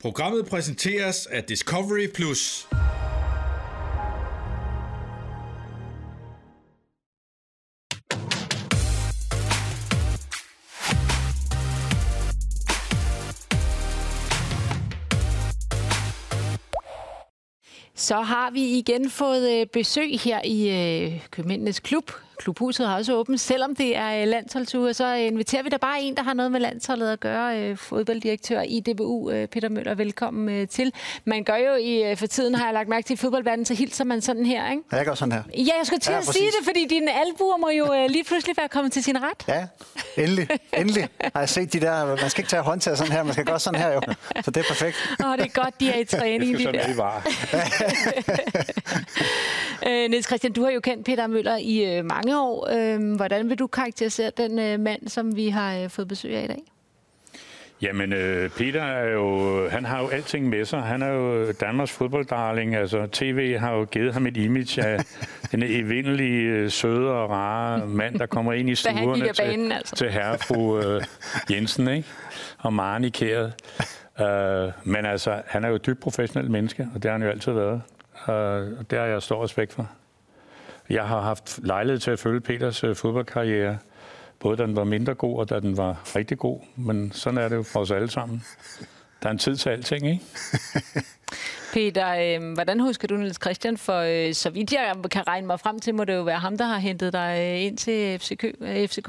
Programmet præsenteres af Discovery Plus. Så har vi igen fået øh, besøg her i øh, Købmændenes Klub. Klubhuset har også åbent. Selvom det er øh, landsholdsuge, så inviterer vi da bare en, der har noget med landsholdet at gøre. Fodbolddirektør i DBU, Peter Møller, velkommen til. Man gør jo i for tiden, har jeg lagt mærke til, i fodboldverdenen, så hilser man sådan her, ikke? Ja, jeg gør sådan her. Ja, jeg skulle til ja, at sige det, fordi dine albuer må jo lige pludselig være kommet til sin ret. Ja, endelig. Endelig har jeg set de der, man skal ikke tage håndtaget sådan her, man skal gøre sådan her jo. Så det er perfekt. Åh, det er godt, de er i træning, de der. Det var. øh, Niels Christian, du har jo kendt Peter Møller i øh, mange år. Øh, hvordan vil du karakterisere den øh, mand, som vi har øh, fået besøg af i dag? Jamen, øh, Peter er jo, han har jo alting med sig. Han er jo Danmarks fodbolddarling. Altså, tv har jo givet ham et image af den evindelige, øh, søde og rare mand, der kommer ind i stuerne til, banen, altså. til herrefru øh, Jensen, ikke? Og Maren i kæret. Uh, men altså, han er jo et dybt professionelt menneske, og det har han jo altid været. Uh, det har jeg stor respekt for. Jeg har haft lejlighed til at følge Peters uh, fodboldkarriere, både da den var mindre god, og da den var rigtig god. Men sådan er det jo for os alle sammen. Der er en tid til alting, ikke? Peter, øh, hvordan husker du Niels Christian? For øh, så vidt jeg kan regne mig frem til, må det jo være ham, der har hentet dig øh, ind til FCK. Øh, FCK.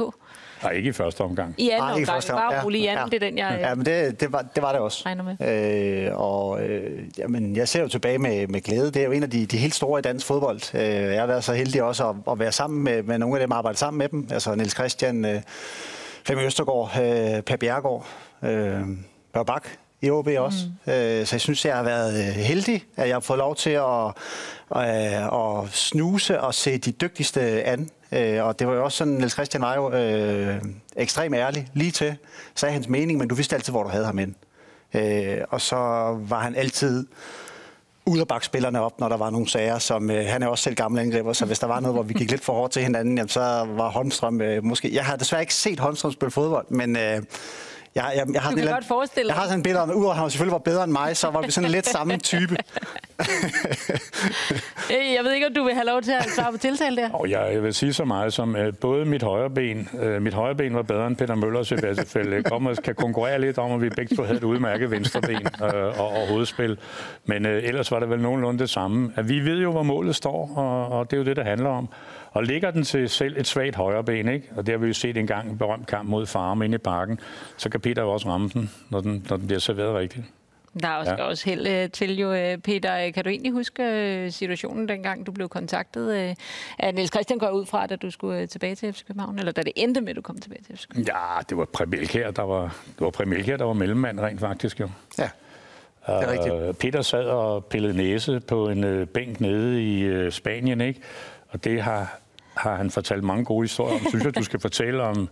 Nej, ikke i første omgang. I anden Nej, omgang. Første omgang. Bare rolig, ja, ja. det er den, jeg Ja, men det, det, var, det var det også. Regner med. Øh, og øh, jamen, jeg ser jo tilbage med, med glæde. Det er jo en af de, de helt store i dansk fodbold. Øh, jeg har været så heldig også at, at være sammen med, med nogle af dem, arbejde sammen med dem. Altså Niels Christian, øh, Flemming Østergaard, øh, Per Bjergård, øh, Bør Bak, i OB også. Mm. Øh, så jeg synes, jeg har været øh, heldig, at jeg har fået lov til at, at, at snuse og se de dygtigste an. Øh, og det var jo også sådan, Niels Christian var jo øh, ekstremt ærlig, lige til, sagde hans mening, men du vidste altid, hvor du havde ham ind. Øh, og så var han altid ud og bakke spillerne op, når der var nogle sager, som øh, han er også selv gammel angriber, så hvis der var noget, hvor vi gik lidt for hårdt til hinanden, jamen, så var Holmstrøm øh, måske... Jeg har desværre ikke set Holmstrøm spille fodbold, men... Øh, jeg, jeg, jeg har du kan godt forestille Jeg har sådan en billede om, udover at han selvfølgelig var bedre end mig, så var vi sådan lidt samme type. jeg ved ikke, om du vil have lov til at svare på tiltale der? Og jeg, jeg vil sige så meget som, at både mit højre ben, uh, mit højre ben var bedre end Peter Møllers i hvert fald. Kom og kan konkurrere lidt om, at vi begge to havde et udmærket venstre ben uh, og, og hovedspil. Men uh, ellers var det vel nogenlunde det samme. At vi ved jo, hvor målet står, og, og det er jo det, der handler om. Og ligger den til selv et svagt højre ben, ikke? og det har vi jo set en gang en berømt kamp mod Farm inde i parken, så kan Peter jo også ramme den, når den, når den bliver serveret rigtigt. Der er også, ja. også held øh, til jo, øh, Peter. Kan du egentlig huske øh, situationen, dengang du blev kontaktet af Niels Christian går ud fra, da du skulle tilbage til FC København, eller da det endte med, at du kom tilbage til FC København? Ja, det var Præmilkær, der var, det var Præmilkær, der var mellemmand rent faktisk jo. Ja. Det er rigtigt. Peter sad og pillede næse på en bænk nede i Spanien, ikke? Og det har har han fortalt mange gode historier om. Synes jeg, du skal fortælle om,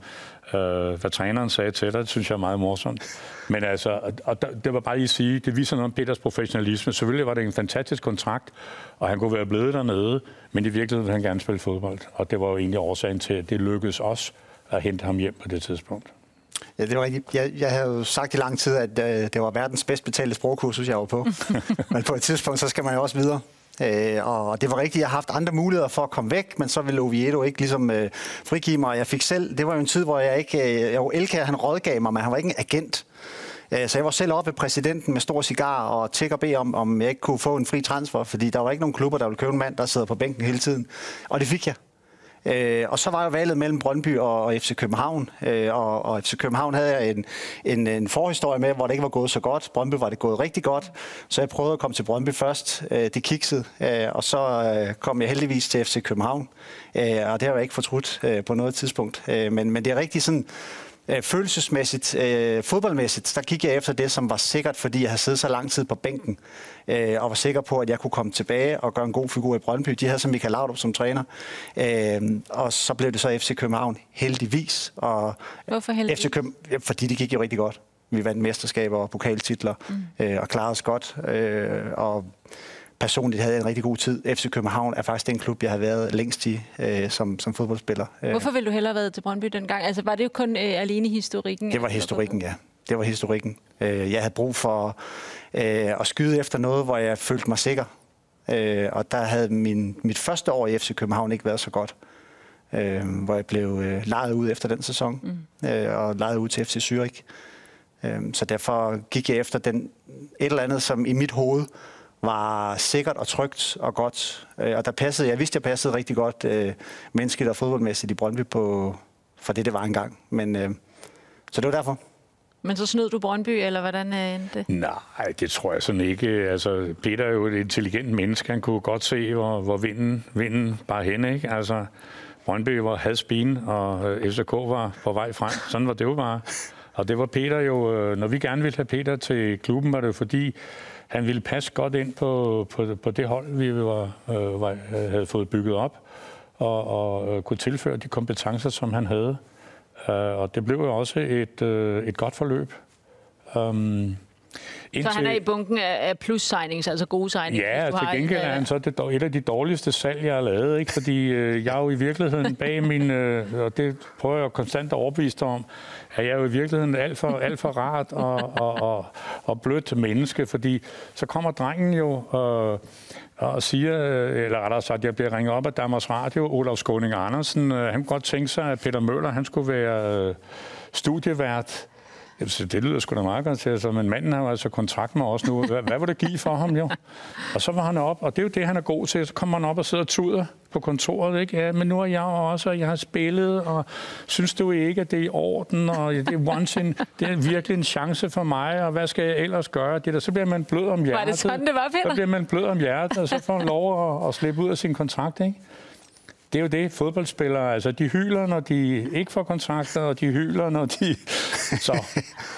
øh, hvad træneren sagde til dig. Det synes jeg er meget morsomt. Men altså, og det var bare lige at sige, det viser noget om Peters professionalisme. Selvfølgelig var det en fantastisk kontrakt, og han kunne være blevet dernede, men i virkeligheden ville han gerne spille fodbold. Og det var jo egentlig årsagen til, at det lykkedes os at hente ham hjem på det tidspunkt. Ja, det var rigtigt. Jeg, jeg havde jo sagt i lang tid, at øh, det var verdens bedst betalte sprogkursus, jeg var på. men på et tidspunkt, så skal man jo også videre. Øh, og det var rigtigt, jeg har haft andre muligheder for at komme væk, men så ville Oviedo ikke ligesom øh, frigive mig. Jeg fik selv, det var jo en tid, hvor jeg ikke, øh, jo Elka, han rådgav mig, men han var ikke en agent. Øh, så jeg var selv oppe ved præsidenten med stor cigar og tæk og bede om, om jeg ikke kunne få en fri transfer, fordi der var ikke nogen klubber, der ville købe en mand, der sidder på bænken hele tiden. Og det fik jeg. Øh, og så var jo valget mellem Brøndby og, og FC København, øh, og, og FC København havde jeg en, en, en forhistorie med, hvor det ikke var gået så godt. Brøndby var det gået rigtig godt, så jeg prøvede at komme til Brøndby først. Øh, det kiksede, øh, og så øh, kom jeg heldigvis til FC København, øh, og det har jeg ikke fortrudt øh, på noget tidspunkt. Øh, men, men det er rigtig sådan øh, følelsesmæssigt, øh, fodboldmæssigt, der gik jeg efter det, som var sikkert, fordi jeg havde siddet så lang tid på bænken, øh, og var sikker på, at jeg kunne komme tilbage og gøre en god figur i Brøndby. De havde så Michael Laudrup som træner, øh, og så blev det så FC København, heldigvis. Og Hvorfor heldigvis? FC København, fordi det gik jo rigtig godt. Vi vandt mesterskaber og pokaltitler, mm. øh, og klarede os godt, øh, og personligt havde jeg en rigtig god tid. FC København er faktisk den klub, jeg har været længst i øh, som, som fodboldspiller. Hvorfor ville du hellere have været til Brøndby dengang? Altså var det jo kun øh, alene historikken? Det var historikken, ja. Det var historikken. Øh, jeg havde brug for øh, at skyde efter noget, hvor jeg følte mig sikker. Øh, og der havde min, mit første år i FC København ikke været så godt. Øh, hvor jeg blev øh, lejet ud efter den sæson, mm. øh, og lejet ud til FC Zürich. Øh, så derfor gik jeg efter den, et eller andet, som i mit hoved var sikkert og trygt og godt. Øh, og der passede, jeg vidste, jeg passede rigtig godt øh, menneskeligt og fodboldmæssigt i Brøndby på, for det, det var engang. Men, øh, så det var derfor. Men så snød du Brøndby, eller hvordan øh, endte det? Nej, det tror jeg sådan ikke. Altså, Peter er jo et intelligent menneske. Han kunne godt se, hvor, hvor vinden, vinden bare hen, ikke? Altså, Brøndby var hadspin, og øh, FCK var på vej frem. Sådan var det jo bare. Og det var Peter jo, når vi gerne ville have Peter til klubben, var det jo fordi, han ville passe godt ind på, på, på det hold, vi var, øh, var, havde fået bygget op, og, og øh, kunne tilføre de kompetencer, som han havde. Uh, og det blev jo også et, uh, et godt forløb. Um, Indtil... Så han er i bunken af plus signings, altså gode signings? Ja, til gengæld er han så det, et af de dårligste salg, jeg har lavet. Ikke? Fordi øh, jeg er jo i virkeligheden bag min, øh, og det prøver jeg konstant at overbevise dig om, at jeg er jo i virkeligheden alt for, alt for rart og, og, og, og blødt menneske. Fordi så kommer drengen jo øh, og siger, eller rettere sagt, jeg bliver ringet op af Danmarks Radio, Olaf Skåning Andersen. Øh, han kunne godt tænke sig, at Peter Møller han skulle være øh, studievært Jamen, så det lyder sgu da meget godt til, altså, men manden har altså kontrakt med os nu. Hvad, hvad var det give for ham, jo? Og så var han op, og det er jo det, han er god til. Så kommer han op og sidder og tuder på kontoret, ikke? Ja, men nu er jeg også, og jeg har spillet, og synes du ikke, at det er i orden, og det er, once in, det er virkelig en chance for mig, og hvad skal jeg ellers gøre? Det der, så bliver man blød om hjertet. Var det sådan, det var, Peter? Så bliver man blød om hjertet, og så får han lov at, at slippe ud af sin kontrakt, ikke? Det er jo det, fodboldspillere, altså de hyler, når de ikke får kontrakter, og de hyler, når de... Så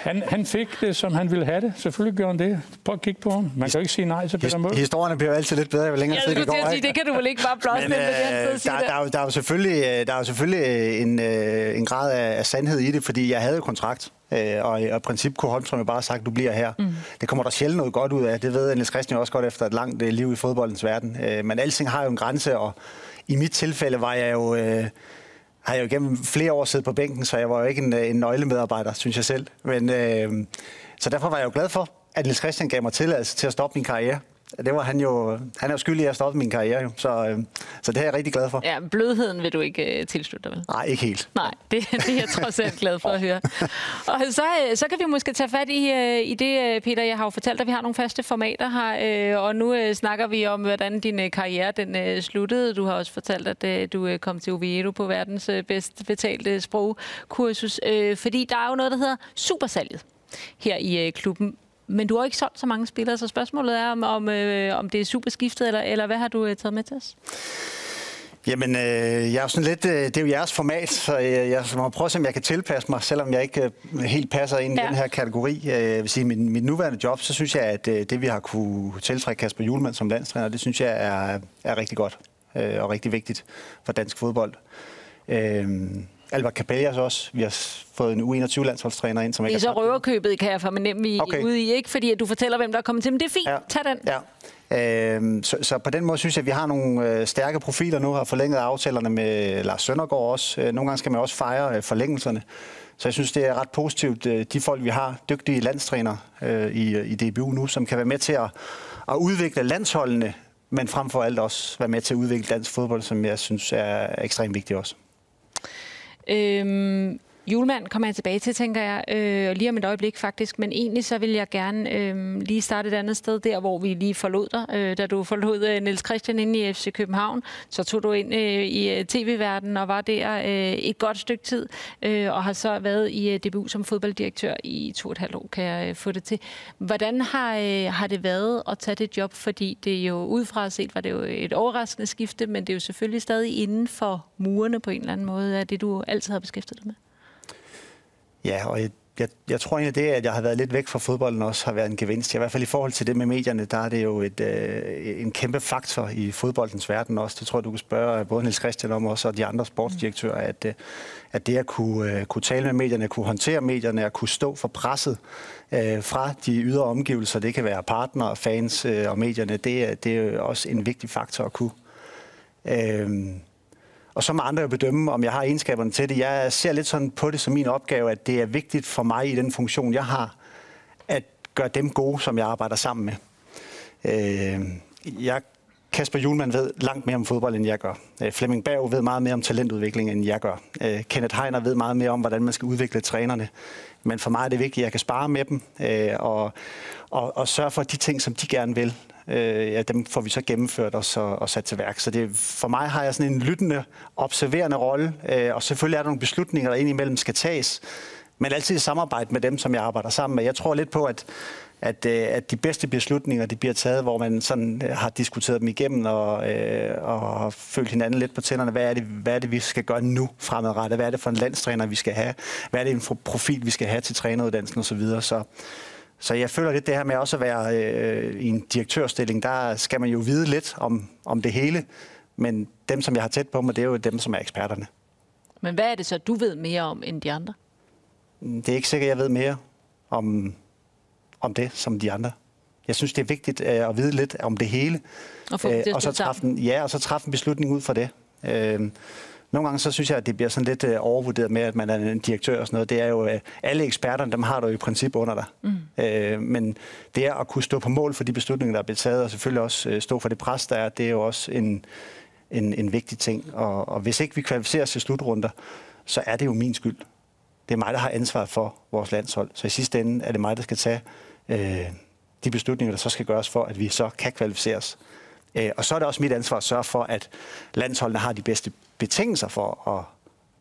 han, han fik det, som han ville have det. Selvfølgelig gjorde han det. Prøv at kigge på ham. Man kan jo ikke sige nej til Peter Møller. Historierne bliver altid lidt bedre, jo længere tid det går. Sige, det kan du vel ikke bare blåse ind med øh, der, der, er der, er jo selvfølgelig, øh, der er jo selvfølgelig øh, en, øh, en grad af, af sandhed i det, fordi jeg havde jo kontrakt. Øh, og, i princip kunne Holmstrøm bare sagt, du bliver her. Mm. Det kommer der sjældent noget godt ud af. Det ved Niels Christian også godt efter et langt liv i fodboldens verden. Øh, men alting har jo en grænse, og i mit tilfælde var jeg jo... Øh, har jeg jo gennem flere år siddet på bænken, så jeg var jo ikke en, øh, en nøglemedarbejder, synes jeg selv. Men, øh, så derfor var jeg jo glad for, at Niels Christian gav mig tilladelse til at stoppe min karriere det var han jo, han er jo skyldig at stoppe min karriere, jo. Så, øh, så det er jeg rigtig glad for. Ja, blødheden vil du ikke øh, tilslutte dig vel? Nej, ikke helt. Nej, det, det er jeg trods alt glad for at høre. Og så, øh, så kan vi måske tage fat i, øh, i det, Peter, jeg har jo fortalt at vi har nogle faste formater her, øh, og nu øh, snakker vi om, hvordan din øh, karriere den øh, sluttede. Du har også fortalt, at øh, du øh, kom til Oviedo på verdens øh, bedst betalte sprogkursus, øh, fordi der er jo noget, der hedder supersalget her i øh, klubben. Men du har ikke solgt så mange spillere, så spørgsmålet er, om, om, øh, om det er super skiftet, eller, eller hvad har du øh, taget med til os? Jamen, øh, jeg er sådan lidt, øh, det er jo jeres format, så jeg, jeg må prøve at se, om jeg kan tilpasse mig, selvom jeg ikke øh, helt passer ind ja. i den her kategori. Øh, jeg vil sige, min, min nuværende job, så synes jeg, at øh, det vi har kunne tiltrække Kasper Julemand som landstræner, det synes jeg er, er rigtig godt øh, og rigtig vigtigt for dansk fodbold. Øh, Albert Capellas også. Vi har fået en U21-landsholdstræner ind, som ikke Det er så røverkøbet, kan jeg fornemme, vi okay. ude i, ikke? Fordi at du fortæller, hvem der er kommet til. Men det er fint. Ja. Tag den. Ja. Øhm, så, så på den måde synes jeg, at vi har nogle øh, stærke profiler nu, har forlænget aftalerne med Lars Søndergaard også. Øh, nogle gange skal man også fejre øh, forlængelserne. Så jeg synes, det er ret positivt, øh, de folk, vi har, dygtige landstræner øh, i, i DBU nu, som kan være med til at, at udvikle landsholdene, men frem for alt også være med til at udvikle dansk fodbold, som jeg synes er ekstremt vigtigt også. Øhm, Julemand kommer jeg tilbage til, tænker jeg, øh, lige om et øjeblik faktisk. Men egentlig så vil jeg gerne øh, lige starte et andet sted, der hvor vi lige forlod dig. Øh, da du forlod øh, Niels Christian inde i FC København, så tog du ind øh, i øh, tv-verdenen og var der øh, et godt stykke tid, øh, og har så været i øh, DBU som fodbolddirektør i to og et halvt år, kan jeg øh, få det til. Hvordan har, øh, har det været at tage det job? Fordi det er jo udefra set var det jo et overraskende skifte, men det er jo selvfølgelig stadig inden for murene på en eller anden måde, af det du altid har beskæftiget dig med. Ja, og jeg, jeg, jeg tror egentlig, det, at jeg har været lidt væk fra fodbolden, også har været en gevinst. I hvert fald i forhold til det med medierne, der er det jo et, øh, en kæmpe faktor i fodboldens verden også. Det tror jeg, du kan spørge både Niels Christian om også, og de andre sportsdirektører, at, øh, at det at kunne, øh, kunne tale med medierne, kunne håndtere medierne, at kunne stå for presset øh, fra de ydre omgivelser, det kan være partnere, fans øh, og medierne, det, det er også en vigtig faktor at kunne. Øh, og så må andre jo bedømme, om jeg har egenskaberne til det. Jeg ser lidt sådan på det som min opgave, at det er vigtigt for mig i den funktion, jeg har, at gøre dem gode, som jeg arbejder sammen med. Øh, jeg Kasper Julemand ved langt mere om fodbold, end jeg gør. Øh, Flemming Berg ved meget mere om talentudvikling, end jeg gør. Øh, Kenneth Heiner ved meget mere om, hvordan man skal udvikle trænerne. Men for mig er det vigtigt, at jeg kan spare med dem øh, og, og, og sørge for, at de ting, som de gerne vil, øh, ja, dem får vi så gennemført og, så, og sat til værk. Så det, for mig har jeg sådan en lyttende, observerende rolle, øh, og selvfølgelig er der nogle beslutninger, der indimellem skal tages, men altid i samarbejde med dem, som jeg arbejder sammen med. Jeg tror lidt på, at at, øh, at de bedste beslutninger de bliver taget, hvor man sådan øh, har diskuteret dem igennem og, øh, og har følt hinanden lidt på tænderne. Hvad er, det, hvad er det, vi skal gøre nu fremadrettet? Hvad er det for en landstræner, vi skal have? Hvad er det for en profil, vi skal have til træneruddannelsen osv.? Så, videre? så, så jeg føler lidt det her med også at være øh, i en direktørstilling, der skal man jo vide lidt om, om det hele. Men dem, som jeg har tæt på mig, det er jo dem, som er eksperterne. Men hvad er det så, du ved mere om end de andre? Det er ikke sikkert, jeg ved mere om om det som de andre. Jeg synes, det er vigtigt uh, at vide lidt om det hele. Og, uh, det og så træffe en, ja, og så træffe en beslutning ud fra det. Uh, nogle gange så synes jeg, at det bliver sådan lidt uh, overvurderet med, at man er en direktør og sådan noget. Det er jo, uh, alle eksperterne, dem har du i princip under dig. Mm. Uh, men det er at kunne stå på mål for de beslutninger, der er blevet taget, og selvfølgelig også uh, stå for det pres, der er, det er jo også en, en, en vigtig ting. Og, og hvis ikke vi kvalificerer os til slutrunder, så er det jo min skyld. Det er mig, der har ansvar for vores landshold. Så i sidste ende er det mig, der skal tage øh, de beslutninger, der så skal gøres for, at vi så kan kvalificeres. Øh, og så er det også mit ansvar at sørge for, at landsholdene har de bedste betingelser for at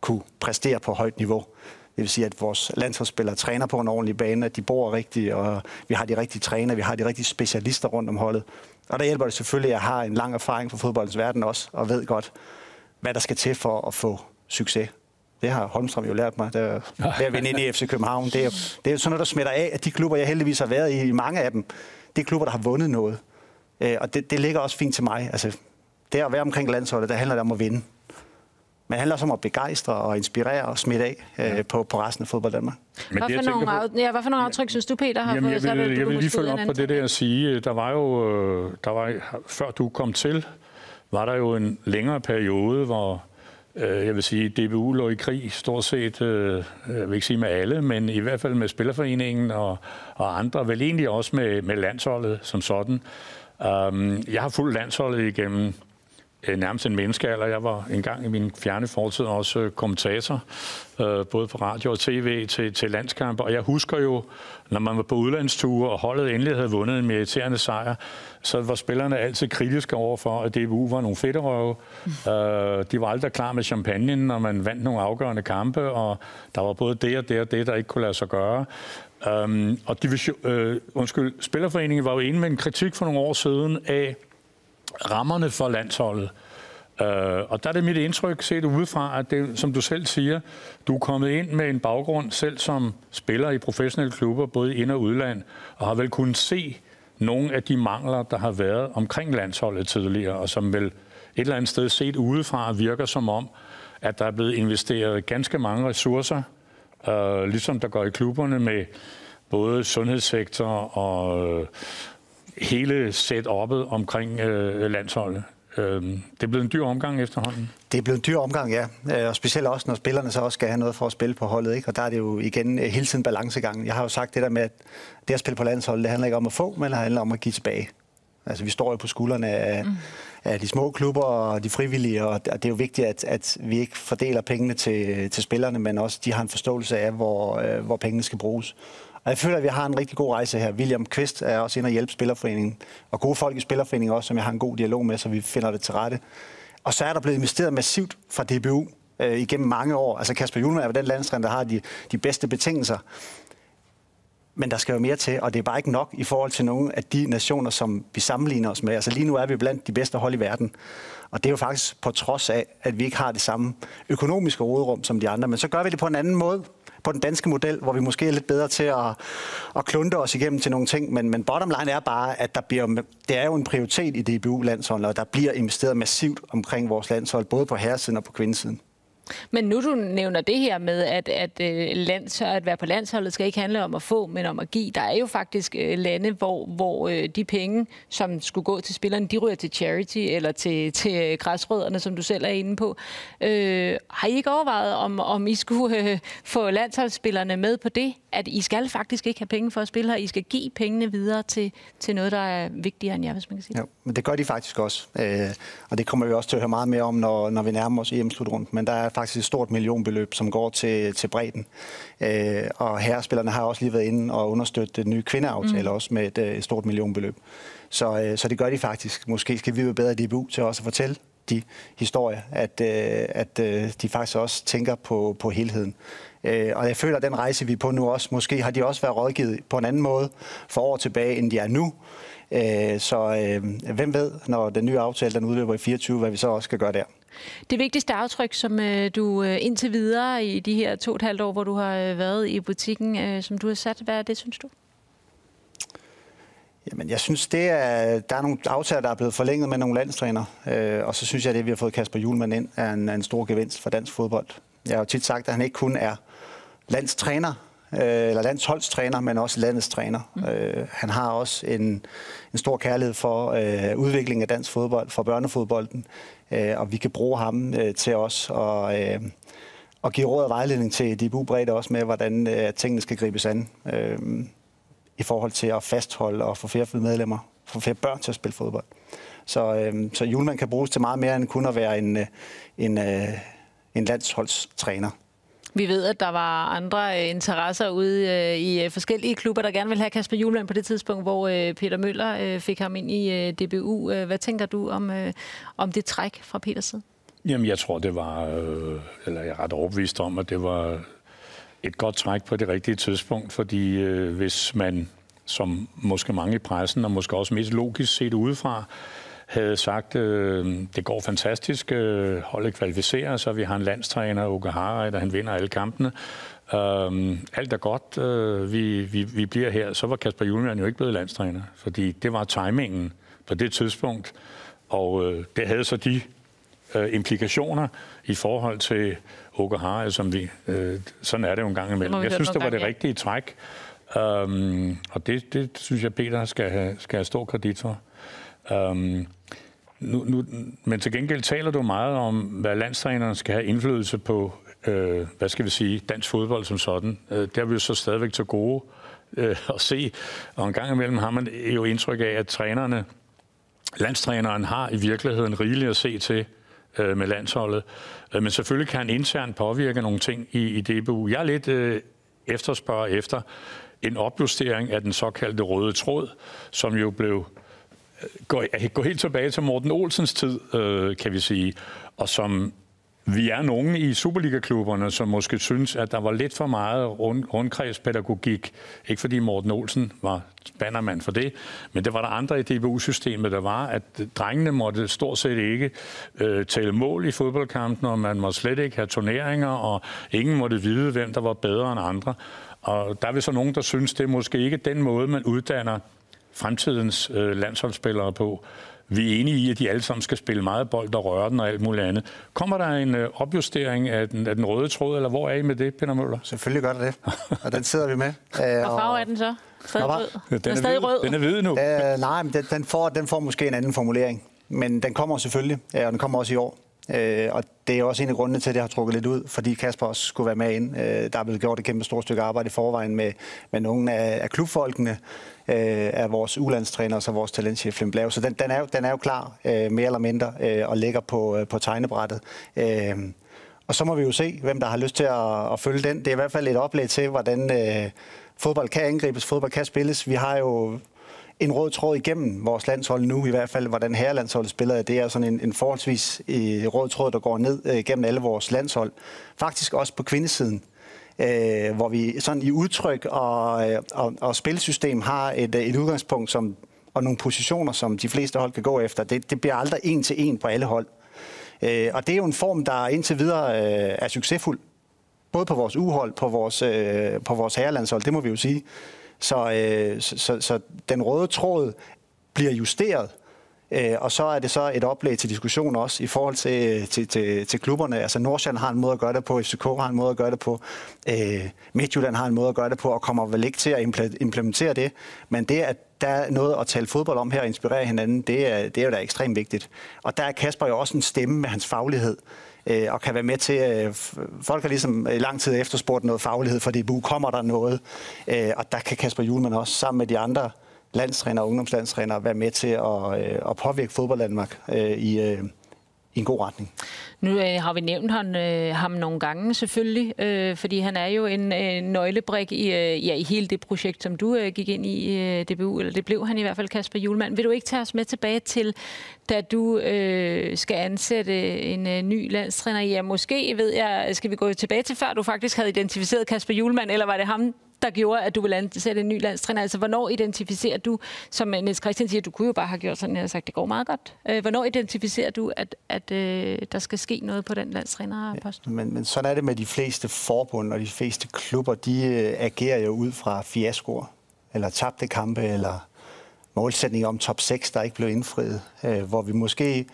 kunne præstere på højt niveau. Det vil sige, at vores landsholdsspillere træner på en ordentlig bane, at de bor rigtigt, og vi har de rigtige træner, vi har de rigtige specialister rundt om holdet. Og der hjælper det selvfølgelig, at jeg har en lang erfaring fra fodboldens verden også, og ved godt, hvad der skal til for at få succes. Det har Holmstrøm jo lært mig, der, ved at vinde ind i FC København. Det er, det er sådan noget, der smitter af, at de klubber, jeg heldigvis har været i, mange af dem, det er klubber, der har vundet noget. Øh, og det, det ligger også fint til mig. Altså, det at være omkring landsholdet, der handler det om at vinde. Men det handler også om at begejstre og inspirere og smitte af øh, på, på resten af fodbold Danmark. Men hvad, for nogle på, af, ja, hvad for nogle aftryk synes du, Peter, har jamen, fået? Jeg vil, jeg vil lige følge op på det der at sige. Der var jo, øh, der var, før du kom til, var der jo en længere periode, hvor Øh, jeg vil sige, DBU lå i krig stort set, øh, jeg vil ikke sige med alle, men i hvert fald med Spillerforeningen og, og andre, vel egentlig også med, med landsholdet som sådan. Um, jeg har fulgt landsholdet igennem øh, nærmest en menneskealder. Jeg var engang i min fjerne fortid også kommentator, øh, både på radio og tv til, til landskampe. Og jeg husker jo, når man var på udlandsture, og holdet endelig havde vundet en meriterende sejr, så var spillerne altid kritiske over for, at DBU var nogle fedterøve. Mm. Øh, de var aldrig klar med champagne, når man vandt nogle afgørende kampe, og der var både det og det og det, der ikke kunne lade sig gøre. Um, og division, øh, undskyld, Spillerforeningen var jo inde med en kritik for nogle år siden af rammerne for landsholdet. Øh, og der er det mit indtryk, set udefra, at det, som du selv siger, du er kommet ind med en baggrund selv som spiller i professionelle klubber, både ind- og udland, og har vel kunnet se nogle af de mangler, der har været omkring landsholdet tidligere, og som vel et eller andet sted set udefra virker som om, at der er blevet investeret ganske mange ressourcer, øh, ligesom der går i klubberne med både sundhedssektor og hele setup'et omkring uh, landsholdet. Det er blevet en dyr omgang efterhånden. Det er blevet en dyr omgang, ja. Og specielt også, når spillerne så også skal have noget for at spille på holdet. Ikke? Og der er det jo igen hele tiden balancegang. Jeg har jo sagt det der med, at det at spille på landsholdet, det handler ikke om at få, men det handler om at give tilbage. Altså, vi står jo på skuldrene af, mm. af de små klubber og de frivillige, og det er jo vigtigt, at, at vi ikke fordeler pengene til, til spillerne, men også de har en forståelse af, hvor, øh, hvor pengene skal bruges. Og jeg føler, at vi har en rigtig god rejse her. William Kvist er også inde og hjælpe Spillerforeningen, og gode folk i Spillerforeningen også, som jeg har en god dialog med, så vi finder det til rette. Og så er der blevet investeret massivt fra DBU øh, igennem mange år. Altså Kasper Julemand er den landstræner, der har de, de bedste betingelser. Men der skal jo mere til, og det er bare ikke nok i forhold til nogle af de nationer, som vi sammenligner os med. Altså lige nu er vi blandt de bedste hold i verden. Og det er jo faktisk på trods af, at vi ikke har det samme økonomiske råderum som de andre. Men så gør vi det på en anden måde på den danske model, hvor vi måske er lidt bedre til at, at klunte os igennem til nogle ting. Men, men bottom line er bare, at der bliver, det er jo en prioritet i DBU-landsholdet, og der bliver investeret massivt omkring vores landshold, både på herresiden og på kvindesiden. Men nu du nævner det her med, at, at, øh, lands, at være på landsholdet skal ikke handle om at få, men om at give. Der er jo faktisk øh, lande, hvor, hvor øh, de penge, som skulle gå til spillerne, de ryger til charity eller til, til græsrødderne, som du selv er inde på. Øh, har I ikke overvejet, om, om I skulle øh, få landsholdsspillerne med på det? At I skal faktisk ikke have penge for at spille her. I skal give pengene videre til, til noget, der er vigtigere end jer, hvis man kan sige det. Jo, men det gør de faktisk også. Øh, og det kommer vi også til at høre meget mere om, når, når vi nærmer os EM-slutrunden. Men der er faktisk et stort millionbeløb, som går til, til bredden. Øh, og herrespillerne har også lige været inde og understøttet den nye kvindeaftale mm. også med et, øh, et stort millionbeløb. Så, øh, så det gør de faktisk. Måske skal vi være bedre i DBU til også at fortælle de historier, at, øh, at øh, de faktisk også tænker på, på helheden. Øh, og jeg føler, at den rejse, vi er på nu også, måske har de også været rådgivet på en anden måde for år tilbage, end de er nu. Øh, så øh, hvem ved, når den nye aftale den udløber i 24, hvad vi så også skal gøre der. Det vigtigste aftryk, som øh, du øh, indtil videre i de her to og et halvt år, hvor du har øh, været i butikken, øh, som du har sat, hvad er det, synes du? Jamen, jeg synes, det er, der er nogle aftaler, der er blevet forlænget med nogle landstræner, øh, og så synes jeg, at det, vi har fået Kasper Julemand ind, er en, er en stor gevinst for dansk fodbold. Jeg har jo tit sagt, at han ikke kun er landstræner, øh, eller landsholdstræner, men også landets træner. Mm. Øh, han har også en, en stor kærlighed for øh, udviklingen af dansk fodbold, for børnefodbolden, øh, og vi kan bruge ham øh, til os og, øh, og give råd og vejledning til de Bredde også med, hvordan øh, tingene skal gribes an øh, i forhold til at fastholde og få flere medlemmer, få flere børn til at spille fodbold. Så, øh, så Julemand kan bruges til meget mere end kun at være en, øh, en, øh, en landsholdstræner. Vi ved, at der var andre øh, interesser ude øh, i øh, forskellige klubber, der gerne vil have Kasper Julemand på det tidspunkt, hvor øh, Peter Møller øh, fik ham ind i øh, DBU. Hvad tænker du om, om det træk fra Peters side? Jamen, jeg tror, det var, eller jeg er ret overbevist om, at det var et godt træk på det rigtige tidspunkt, fordi hvis man, som måske mange i pressen, og måske også mest logisk set udefra, havde sagt, øh, det går fantastisk, øh, holdet kvalificerer så vi har en landstræner, Uke Harald, der han vinder alle kampene. Øh, alt er godt, øh, vi, vi, vi bliver her. Så var Kasper Julemand jo ikke blevet landstræner, fordi det var timingen på det tidspunkt, og øh, det havde så de øh, implikationer i forhold til Uke Harald, som vi, øh, sådan er det jo en gang imellem. Jeg synes, det var det rigtige træk, um, og det, det synes jeg, Peter skal have, skal have stor kredit for. Um, nu, nu, men til gengæld taler du meget om, hvad landstræneren skal have indflydelse på, øh, hvad skal vi sige, dansk fodbold som sådan. Øh, der er vi jo så stadigvæk til gode øh, at se. Og en gang imellem har man jo indtryk af, at trænerne, landstræneren har i virkeligheden rigeligt at se til øh, med landsholdet. Øh, men selvfølgelig kan han internt påvirke nogle ting i, i DBU. Jeg er lidt øh, efterspørger efter en opjustering af den såkaldte røde tråd, som jo blev går, går helt tilbage til Morten Olsens tid, øh, kan vi sige, og som vi er nogle i Superliga-klubberne, som måske synes, at der var lidt for meget rund, rundkredspædagogik. Ikke fordi Morten Olsen var bannermand for det, men det var der andre i DBU-systemet, der var, at drengene måtte stort set ikke øh, tælle mål i fodboldkampen, og man måtte slet ikke have turneringer, og ingen måtte vide, hvem der var bedre end andre. Og der er vi så nogen, der synes, det er måske ikke den måde, man uddanner fremtidens øh, landsholdsspillere på. Vi er enige i, at de alle sammen skal spille meget bold og røre den og alt muligt andet. Kommer der en øh, opjustering af den, af den røde tråd, eller hvor er I med det, Peter Møller? Selvfølgelig gør der det, og den sidder vi med. Æh, og farve er den så? Stadig rød? Den, den er, stadig rød. Den er hvid nu. Æh, nej, men den, den, får, den får måske en anden formulering. Men den kommer selvfølgelig, og den kommer også i år. Øh, og det er også en af grundene til, at det har trukket lidt ud, fordi Kasper også skulle være med ind. Øh, der er blevet gjort et kæmpe stort stykke arbejde i forvejen med, med nogle af, af klubfolkene, øh, af vores ulandstræner og så vores talentchef Flem Blau. Så den, den, er jo, den er jo klar, øh, mere eller mindre, øh, og ligger på, øh, på tegnebrættet. Øh, og så må vi jo se, hvem der har lyst til at, at følge den. Det er i hvert fald et oplæg til, hvordan øh, fodbold kan angribes, fodbold kan spilles. Vi har jo en rød tråd igennem vores landshold nu, i hvert fald, hvordan herrelandsholdet spiller. Det er sådan en, en forholdsvis øh, rød tråd, der går ned øh, gennem alle vores landshold. Faktisk også på kvindesiden, øh, Øh, hvor vi sådan i udtryk og, øh, og, og spilsystem har et, øh, et udgangspunkt som, og nogle positioner, som de fleste hold kan gå efter. Det, det bliver aldrig en til en på alle hold. Øh, og det er jo en form, der indtil videre øh, er succesfuld. Både på vores uhold, på vores, øh, på vores herrelandshold, det må vi jo sige. Så, øh, så, så, så den røde tråd bliver justeret Øh, Øh, og så er det så et oplæg til diskussion også i forhold til, øh, til, til, til klubberne. Altså Nordsjælland har en måde at gøre det på, FCK har en måde at gøre det på, øh, Midtjylland har en måde at gøre det på, og kommer vel ikke til at implementere det. Men det, at der er noget at tale fodbold om her og inspirere hinanden, det er, det er jo da ekstremt vigtigt. Og der er Kasper jo også en stemme med hans faglighed øh, og kan være med til, øh, folk har ligesom i lang tid efterspurgt noget faglighed, for bu kommer der noget, øh, og der kan Kasper Julemand også sammen med de andre landstræner og ungdomslandstræner være med til at, øh, at påvirke fodbold Danmark øh, i, øh, i en god retning. Nu øh, har vi nævnt han, øh, ham nogle gange selvfølgelig, øh, fordi han er jo en øh, nøglebrik i, øh, ja, i hele det projekt, som du øh, gik ind i øh, DBU, eller det blev han i hvert fald, Kasper Julemand. Vil du ikke tage os med tilbage til, da du øh, skal ansætte en øh, ny landstræner? Ja, måske ved jeg, skal vi gå tilbage til før du faktisk havde identificeret Kasper Julemand, eller var det ham, der gjorde, at du ville ansætte en ny landstræner? Altså, hvornår identificerer du, som øh, Niels Christian siger, du kunne jo bare have gjort sådan, jeg har sagt, det går meget godt. Øh, hvornår identificerer du, at, at øh, der skal ske noget på den landstrænerpost? Ja, men, men sådan er det med de fleste forbund og de fleste klubber. De øh, agerer jo ud fra fiaskoer, eller tabte kampe, eller målsætninger om top 6, der ikke blev indfriet. Øh, hvor vi måske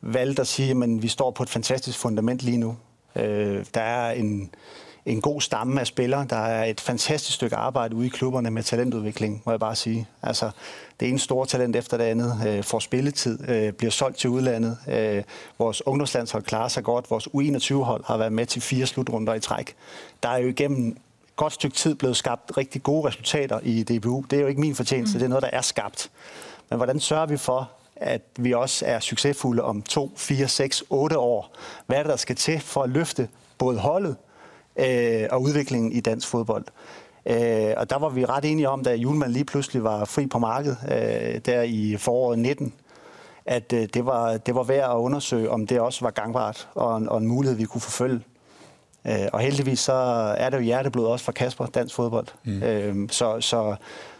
valgte at sige, at vi står på et fantastisk fundament lige nu. Øh, der er en en god stamme af spillere. Der er et fantastisk stykke arbejde ude i klubberne med talentudvikling, må jeg bare sige. Altså, det ene store talent efter det andet øh, får spilletid, øh, bliver solgt til udlandet. Øh, vores ungdomslandshold klarer sig godt. Vores U21-hold har været med til fire slutrunder i træk. Der er jo igennem godt stykke tid blevet skabt rigtig gode resultater i DBU. Det er jo ikke min fortjeneste, mm. det er noget, der er skabt. Men hvordan sørger vi for, at vi også er succesfulde om to, fire, seks, otte år? Hvad er det, der skal til for at løfte både holdet, øh, og udviklingen i dansk fodbold. Øh, og der var vi ret enige om, da Julemand lige pludselig var fri på markedet, øh, der i foråret 19, at øh, det, var, det var værd at undersøge, om det også var gangbart og en, og en mulighed, vi kunne forfølge. Øh, og heldigvis så er det jo hjerteblod også for Kasper, dansk fodbold. Mm. Øh, så, så,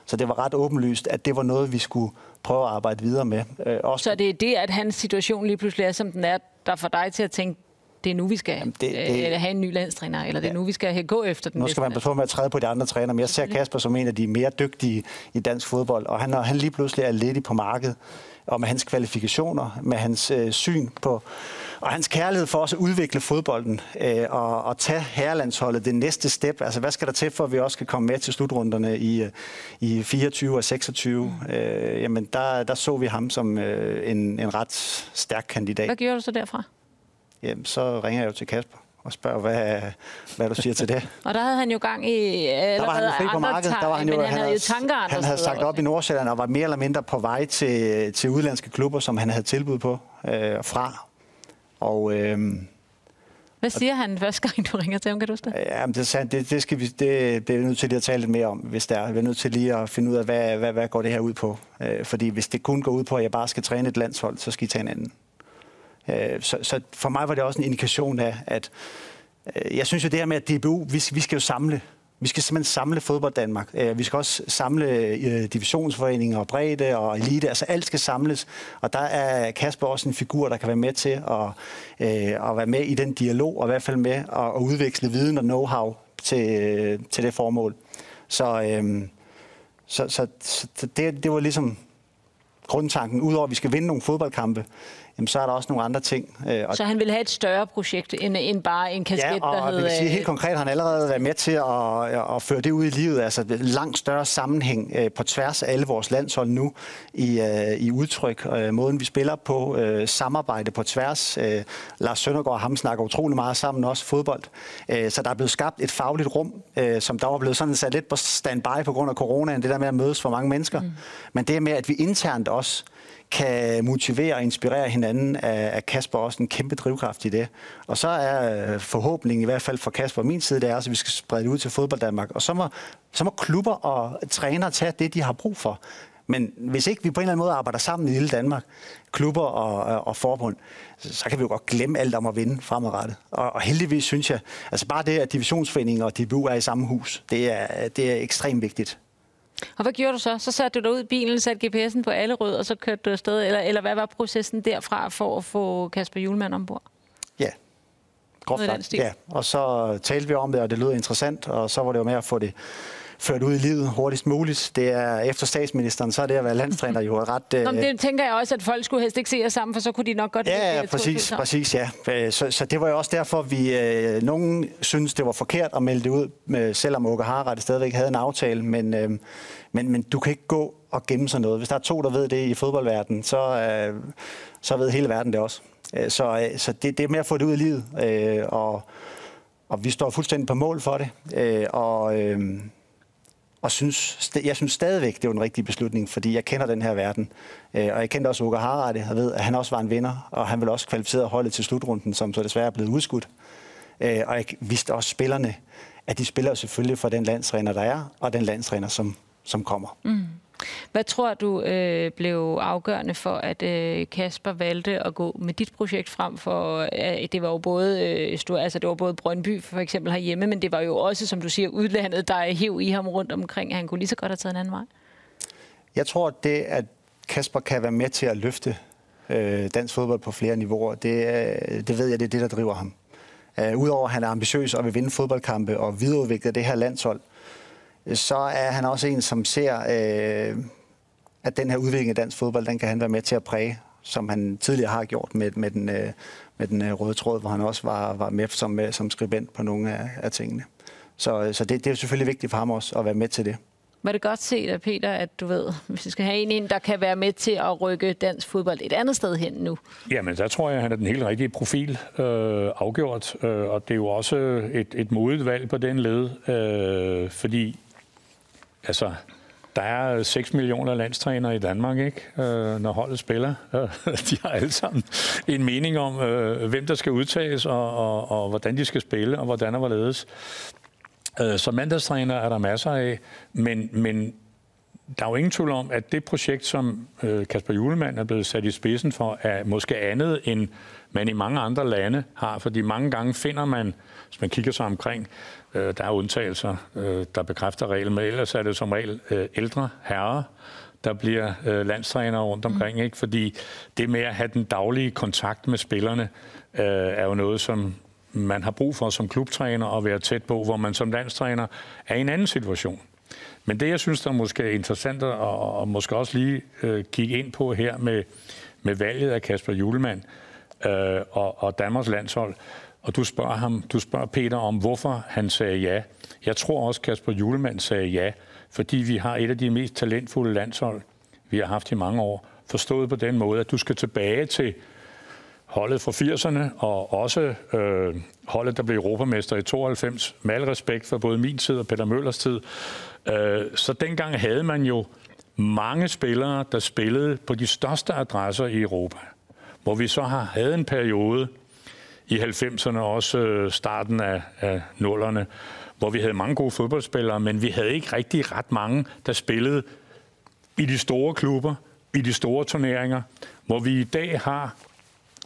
så det var ret åbenlyst, at det var noget, vi skulle prøve at arbejde videre med. Øh, også så det er det, at hans situation lige pludselig er, som den er, der får dig til at tænke, det er nu, vi skal Jamen det, det, øh, have en ny landstræner, eller det er ja. nu, vi skal gå efter den Nu skal man passe på med at træde på de andre træner, men jeg ser Kasper som en af de mere dygtige i dansk fodbold, og han, han lige pludselig er lidt på markedet, og med hans kvalifikationer, med hans øh, syn på, og hans kærlighed for også at udvikle fodbolden øh, og, og tage herrelandsholdet det næste step. Altså, hvad skal der til, for at vi også skal komme med til slutrunderne i, øh, i 24 og 26? Mm. Øh, jamen, der, der så vi ham som øh, en, en ret stærk kandidat. Hvad gjorde du så derfra? Jamen, så ringer jeg jo til Kasper og spørger, hvad, hvad du siger til det. og der havde han jo gang i der var han jo fri på markedet. Der var han, jo, han, han havde jo tanker Han havde sagt op i Nordsjælland og var mere eller mindre på vej til, til udlandske klubber, som han havde tilbud på øh, fra. Og, øh, hvad siger han første gang, du ringer til ham, kan du huske det? Ja, det, det, det, skal vi, det, det er nødt til lige at tale lidt mere om, hvis det er. Vi er nødt til lige at finde ud af, hvad, hvad, hvad går det her ud på. Øh, fordi hvis det kun går ud på, at jeg bare skal træne et landshold, så skal I tage en anden. Øh, så, så for mig var det også en indikation af, at øh, jeg synes jo det her med, at DBU, vi, vi skal jo samle vi skal simpelthen samle fodbold Danmark. Øh, vi skal også samle øh, divisionsforeninger og bredde og elite. Altså alt skal samles. Og der er Kasper også en figur, der kan være med til at, at være med i den dialog, og i hvert fald med at, udveksle viden og know-how til, til det formål. Så, øhm, så, så, så det, det var ligesom grundtanken. Udover at vi skal vinde nogle fodboldkampe, jamen, så er der også nogle andre ting. Øh, og så han vil have et større projekt end, end bare en kasket, ja, og der hedder... sige, helt konkret har han allerede været med til at, at føre det ud i livet. Altså langt større sammenhæng øh, på tværs af alle vores landshold nu i, øh, i udtryk. Måden vi spiller på, samarbejde på tværs. Lars Søndergaard og ham snakker utrolig meget sammen, også fodbold. Så der er blevet skabt et fagligt rum, som der var blevet sådan sat lidt på standby på grund af coronaen. Det der med at mødes for mange mennesker. Mm. Men det med, at vi internt også kan motivere og inspirere hinanden, er Kasper også en kæmpe drivkraft i det. Og så er øh, forhåbningen i hvert fald for Kasper og min side, det er, at vi skal sprede det ud til fodbold Danmark. Og så må, så må klubber og trænere tage det, de har brug for. Men hvis ikke vi på en eller anden måde arbejder sammen i lille Danmark, klubber og, øh, og forbund, så kan vi jo godt glemme alt om at vinde fremadrettet. Og, og heldigvis synes jeg, altså bare det, at divisionsforeningen og DBU er i samme hus, det er, det er ekstremt vigtigt. Og hvad gjorde du så? Så satte du dig ud i bilen, satte GPS'en på alle rød, og så kørte du afsted? Eller, eller hvad var processen derfra for at få Kasper Julemand ombord? Ja, groft sagt. Ja, og så talte vi om det, og det lød interessant, og så var det jo med at få det ført ud i livet hurtigst muligt. Det er efter statsministeren, så er det at være landstræner jo ret... Nå, men det tænker jeg også, at folk skulle helst ikke se os sammen, for så kunne de nok godt... Ja, ja præcis, præcis, ja. Så, så det var jo også derfor, vi... Øh, nogen synes det var forkert at melde det ud, med, selvom Åke Harald stadigvæk havde en aftale, men, øh, men, men du kan ikke gå og gemme sig noget. Hvis der er to, der ved det i fodboldverdenen, så, øh, så ved hele verden det også. Øh, så, øh, så det, det er med at få det ud i livet, øh, og, og vi står fuldstændig på mål for det. Øh, og øh, og synes, jeg synes stadigvæk, det var en rigtig beslutning, fordi jeg kender den her verden. Øh, og jeg kendte også Uga Harade, og ved, at han også var en vinder, og han ville også kvalificere holdet til slutrunden, som så desværre er blevet udskudt. Øh, og jeg vidste også spillerne, at de spiller selvfølgelig for den landstræner, der er, og den landstræner, som, som kommer. Mm. Hvad tror du øh, blev afgørende for, at øh, Kasper valgte at gå med dit projekt frem for, øh, det var jo både, øh, stor, altså det var både Brøndby for eksempel herhjemme, men det var jo også, som du siger, udlandet, der er hæv i ham rundt omkring, han kunne lige så godt have taget en anden vej? Jeg tror, det, at Kasper kan være med til at løfte øh, dansk fodbold på flere niveauer, det, øh, det ved jeg, det er det, der driver ham. Uh, Udover at han er ambitiøs og vil vinde fodboldkampe og videreudvikle det her landshold, så er han også en, som ser, øh, at den her udvikling af dansk fodbold, den kan han være med til at præge, som han tidligere har gjort med, med den, øh, med den øh, røde tråd, hvor han også var, var med som, som skribent på nogle af, af tingene. Så, så det, det er selvfølgelig vigtigt for ham også at være med til det. Var det godt set af Peter, at du ved, hvis vi skal have en ind, der kan være med til at rykke dansk fodbold et andet sted hen nu? Jamen, der tror jeg, at han er den helt rigtige profil øh, afgjort. Øh, og det er jo også et, et modigt valg på den led, øh, fordi altså, der er 6 millioner landstrænere i Danmark, ikke? Øh, når holdet spiller. de har alle sammen en mening om, øh, hvem der skal udtages, og, og, og hvordan de skal spille, og hvordan og hvorledes. Øh, så mandagstræner er der masser af, men, men der er jo ingen tvivl om, at det projekt, som øh, Kasper Julemand er blevet sat i spidsen for, er måske andet, end man i mange andre lande har. Fordi mange gange finder man, hvis man kigger sig omkring, der er undtagelser, øh, der bekræfter reglen, men ellers er det som regel øh, ældre herrer, der bliver øh, landstrænere rundt omkring. Mm. Ikke? Fordi det med at have den daglige kontakt med spillerne, øh, er jo noget, som man har brug for som klubtræner og være tæt på, hvor man som landstræner er i en anden situation. Men det, jeg synes, der måske er interessant at, og måske også lige øh, kigge ind på her med, med valget af Kasper Julemand øh, og, og Danmarks landshold, og du spørger, ham, du spørger Peter om, hvorfor han sagde ja. Jeg tror også, Kasper Julemand sagde ja, fordi vi har et af de mest talentfulde landshold, vi har haft i mange år. Forstået på den måde, at du skal tilbage til holdet fra 80'erne, og også øh, holdet, der blev europamester i 92, med al respekt for både min tid og Peter Møllers tid. Øh, så dengang havde man jo mange spillere, der spillede på de største adresser i Europa. Hvor vi så har havde en periode i 90'erne, også øh, starten af, af nullerne, hvor vi havde mange gode fodboldspillere, men vi havde ikke rigtig ret mange, der spillede i de store klubber, i de store turneringer, hvor vi i dag har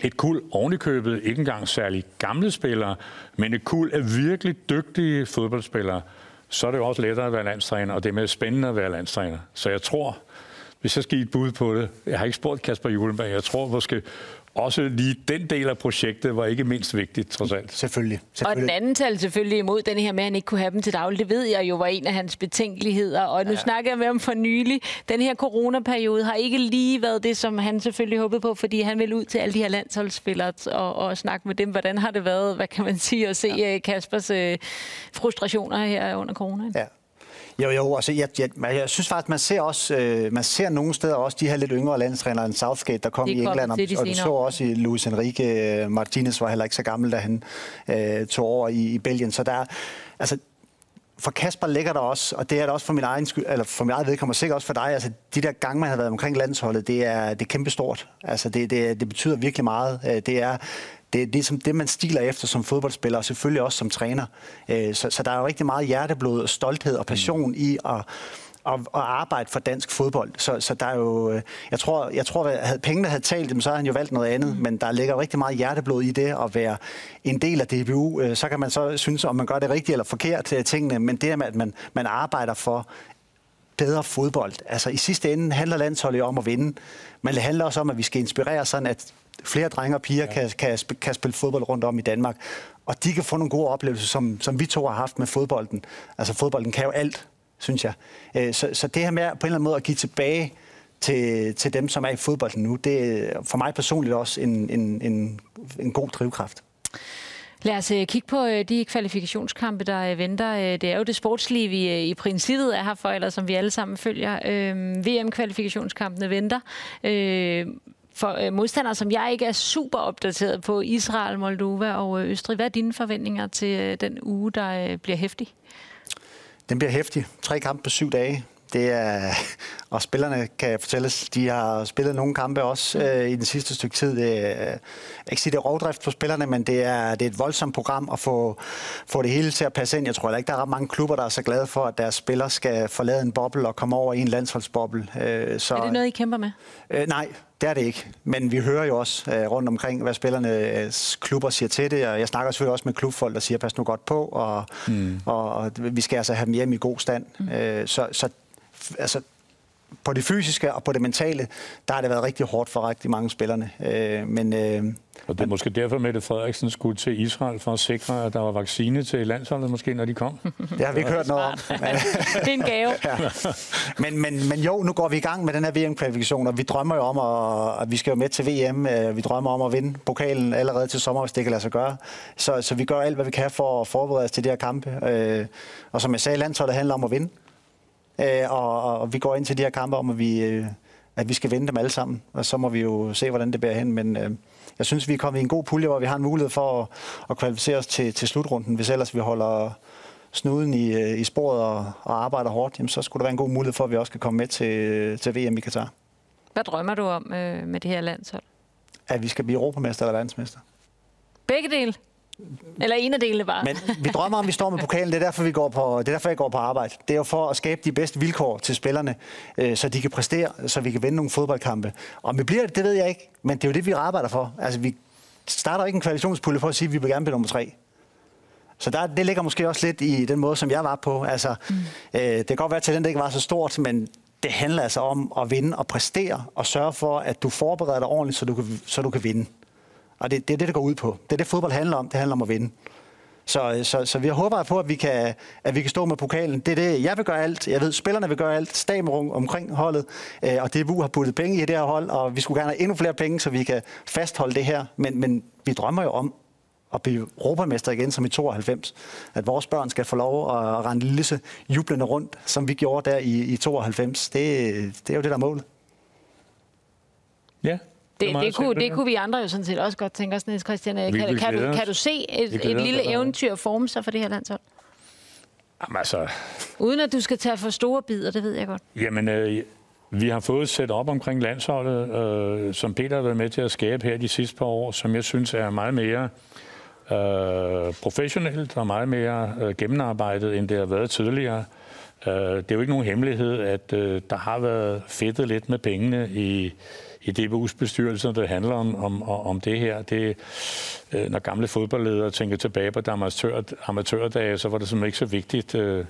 et kul ovenikøbet, ikke engang særlig gamle spillere, men et kul af virkelig dygtige fodboldspillere, så er det jo også lettere at være landstræner, og det er mere spændende at være landstræner. Så jeg tror, hvis jeg skal give et bud på det, jeg har ikke spurgt Kasper Julenberg, jeg tror måske også lige den del af projektet var ikke mindst vigtigt, trods alt. Selvfølgelig. selvfølgelig. Og den anden tal selvfølgelig imod den her med, at han ikke kunne have dem til daglig. Det ved jeg jo var en af hans betænkeligheder. Og nu ja. snakker jeg med ham for nylig. Den her coronaperiode har ikke lige været det, som han selvfølgelig håbede på, fordi han vil ud til alle de her landsholdsspillere og, og snakke med dem. Hvordan har det været, hvad kan man sige, at se ja. Øh, Kaspers uh, frustrationer her under corona? Ja. Jo, jo, altså, jeg, jeg, jeg synes faktisk, man ser også, øh, man ser nogle steder også de her lidt yngre landstrænere end Southgate, der kom i England, og, og du så også i Luis Enrique øh, Martinez var heller ikke så gammel, da han øh, tog over i, i Belgien. Så der, altså, for Kasper ligger der også, og det er det også for min egen skyld, eller for min egen vedkommende, sikkert også for dig, altså de der gange, man har været omkring landsholdet, det er, det er kæmpestort. Altså det, det, det betyder virkelig meget. Øh, det er, det er ligesom det, man stiler efter som fodboldspiller, og selvfølgelig også som træner. Øh, så, så der er jo rigtig meget hjerteblod og stolthed og passion mm. i at at, at arbejde for dansk fodbold. Så, så der er jo, øh, jeg tror, jeg tror at havde pengene havde talt, så havde han jo valgt noget andet, mm. men der ligger rigtig meget hjerteblod i det at være en del af DBU. Øh, så kan man så synes, om man gør det rigtigt eller forkert til tingene, men det med, at man, man arbejder for bedre fodbold. Altså i sidste ende handler landsholdet om at vinde, men det handler også om, at vi skal inspirere sådan, at flere drenge og piger ja. kan, kan, kan spille fodbold rundt om i Danmark. Og de kan få nogle gode oplevelser, som, som vi to har haft med fodbolden. Altså fodbolden kan jo alt synes jeg. Øh, så, så det her med på en eller anden måde at give tilbage til, til dem, som er i fodbolden nu, det er for mig personligt også en, en, en, en god drivkraft. Lad os øh, kigge på øh, de kvalifikationskampe, der venter. Det er jo det sportslige, vi i princippet er her for, eller som vi alle sammen følger. Øhm, VM-kvalifikationskampene venter for modstandere, som jeg ikke er super opdateret på, Israel, Moldova og Østrig. Hvad er dine forventninger til den uge, der bliver hæftig? Den bliver hæftig. Tre kampe på syv dage. Det er, og spillerne kan fortælles, de har spillet nogle kampe også øh, i den sidste stykke tid. Det er, ikke sige, det er rovdrift for spillerne, men det er, det er et voldsomt program at få, få det hele til at passe ind. Jeg tror heller ikke, der er ret mange klubber, der er så glade for, at deres spillere skal forlade en boble og komme over i en landsholdsboble. Øh, så, er det noget, I kæmper med? Øh, nej, det er det ikke. Men vi hører jo også øh, rundt omkring, hvad spillernes klubber siger til det, og jeg snakker selvfølgelig også med klubfolk, der siger, pas nu godt på, og, mm. og, og vi skal altså have dem hjem i god stand. Mm. Øh, så, så altså, på det fysiske og på det mentale, der har det været rigtig hårdt for rigtig mange spillerne. Øh, men, øh, og det er måske derfor, Mette Frederiksen skulle til Israel for at sikre, at der var vaccine til landsholdet, måske, når de kom. Det har vi ikke hørt noget om. det er en gave. Ja. Men, men, men jo, nu går vi i gang med den her VM-kvalifikation, og vi drømmer jo om, at, at vi skal jo med til VM. Øh, vi drømmer om at vinde pokalen allerede til sommer, hvis det kan lade sig gøre. Så, så vi gør alt, hvad vi kan for at forberede os til de her kampe. Øh, og som jeg sagde, landsholdet handler om at vinde. Øh, og, og vi går ind til de her kampe om, at vi, at vi skal vinde dem alle sammen. Og så må vi jo se, hvordan det bærer hen. Men øh, jeg synes, vi er kommet i en god pulje, hvor vi har en mulighed for at, at kvalificere os til, til slutrunden. Hvis ellers vi holder snuden i, øh, i sporet og, og arbejder hårdt, jamen, så skulle der være en god mulighed for, at vi også kan komme med til, til VM i Katar. Hvad drømmer du om øh, med det her landshold? At vi skal blive europamester eller verdensmester. Begge dele? Eller en af delene bare. Men vi drømmer om, at vi står med pokalen. Det er derfor, vi går på, det er derfor jeg går på arbejde. Det er jo for at skabe de bedste vilkår til spillerne, øh, så de kan præstere, så vi kan vinde nogle fodboldkampe. Om vi bliver det, det ved jeg ikke. Men det er jo det, vi arbejder for. Altså, vi starter ikke en kvalifikationspulle for at sige, at vi vil gerne blive nummer tre. Så der, det ligger måske også lidt i den måde, som jeg var på. Altså, mm. øh, det kan godt være, at talentet ikke var så stort, men det handler altså om at vinde og præstere og sørge for, at du forbereder dig ordentligt, så du kan, så du kan vinde. Og det, det er det, det går ud på. Det er det, fodbold handler om. Det handler om at vinde. Så, så, så vi håber på, at vi, kan, at vi kan stå med pokalen. Det er det, jeg vil gøre alt. Jeg ved, spillerne vil gøre alt. Staben omkring holdet. Øh, og DBU har puttet penge i det her hold, og vi skulle gerne have endnu flere penge, så vi kan fastholde det her. Men, men vi drømmer jo om at blive europamester igen som i 92. At vores børn skal få lov at rende lille jublende rundt, som vi gjorde der i, i 92. Det, det er jo det, der er målet. Ja, det, det, kunne, det kunne vi andre jo sådan set også godt tænke os, Niels Christian. Kan, kan, kan, du, kan du se et, et lille eventyr forme sig for det her landshold? Jamen altså... Uden at du skal tage for store bidder, det ved jeg godt. Jamen, øh, vi har fået sat op omkring landsholdet, øh, som Peter har været med til at skabe her de sidste par år, som jeg synes er meget mere øh, professionelt og meget mere øh, gennemarbejdet, end det har været tidligere. Øh, det er jo ikke nogen hemmelighed, at øh, der har været fedtet lidt med pengene i i DBU's bestyrelse, der handler om, om, om det her. Det, øh, når gamle fodboldledere tænker tilbage på amatør, amatørdage, så var det simpelthen ikke så vigtigt. Øh,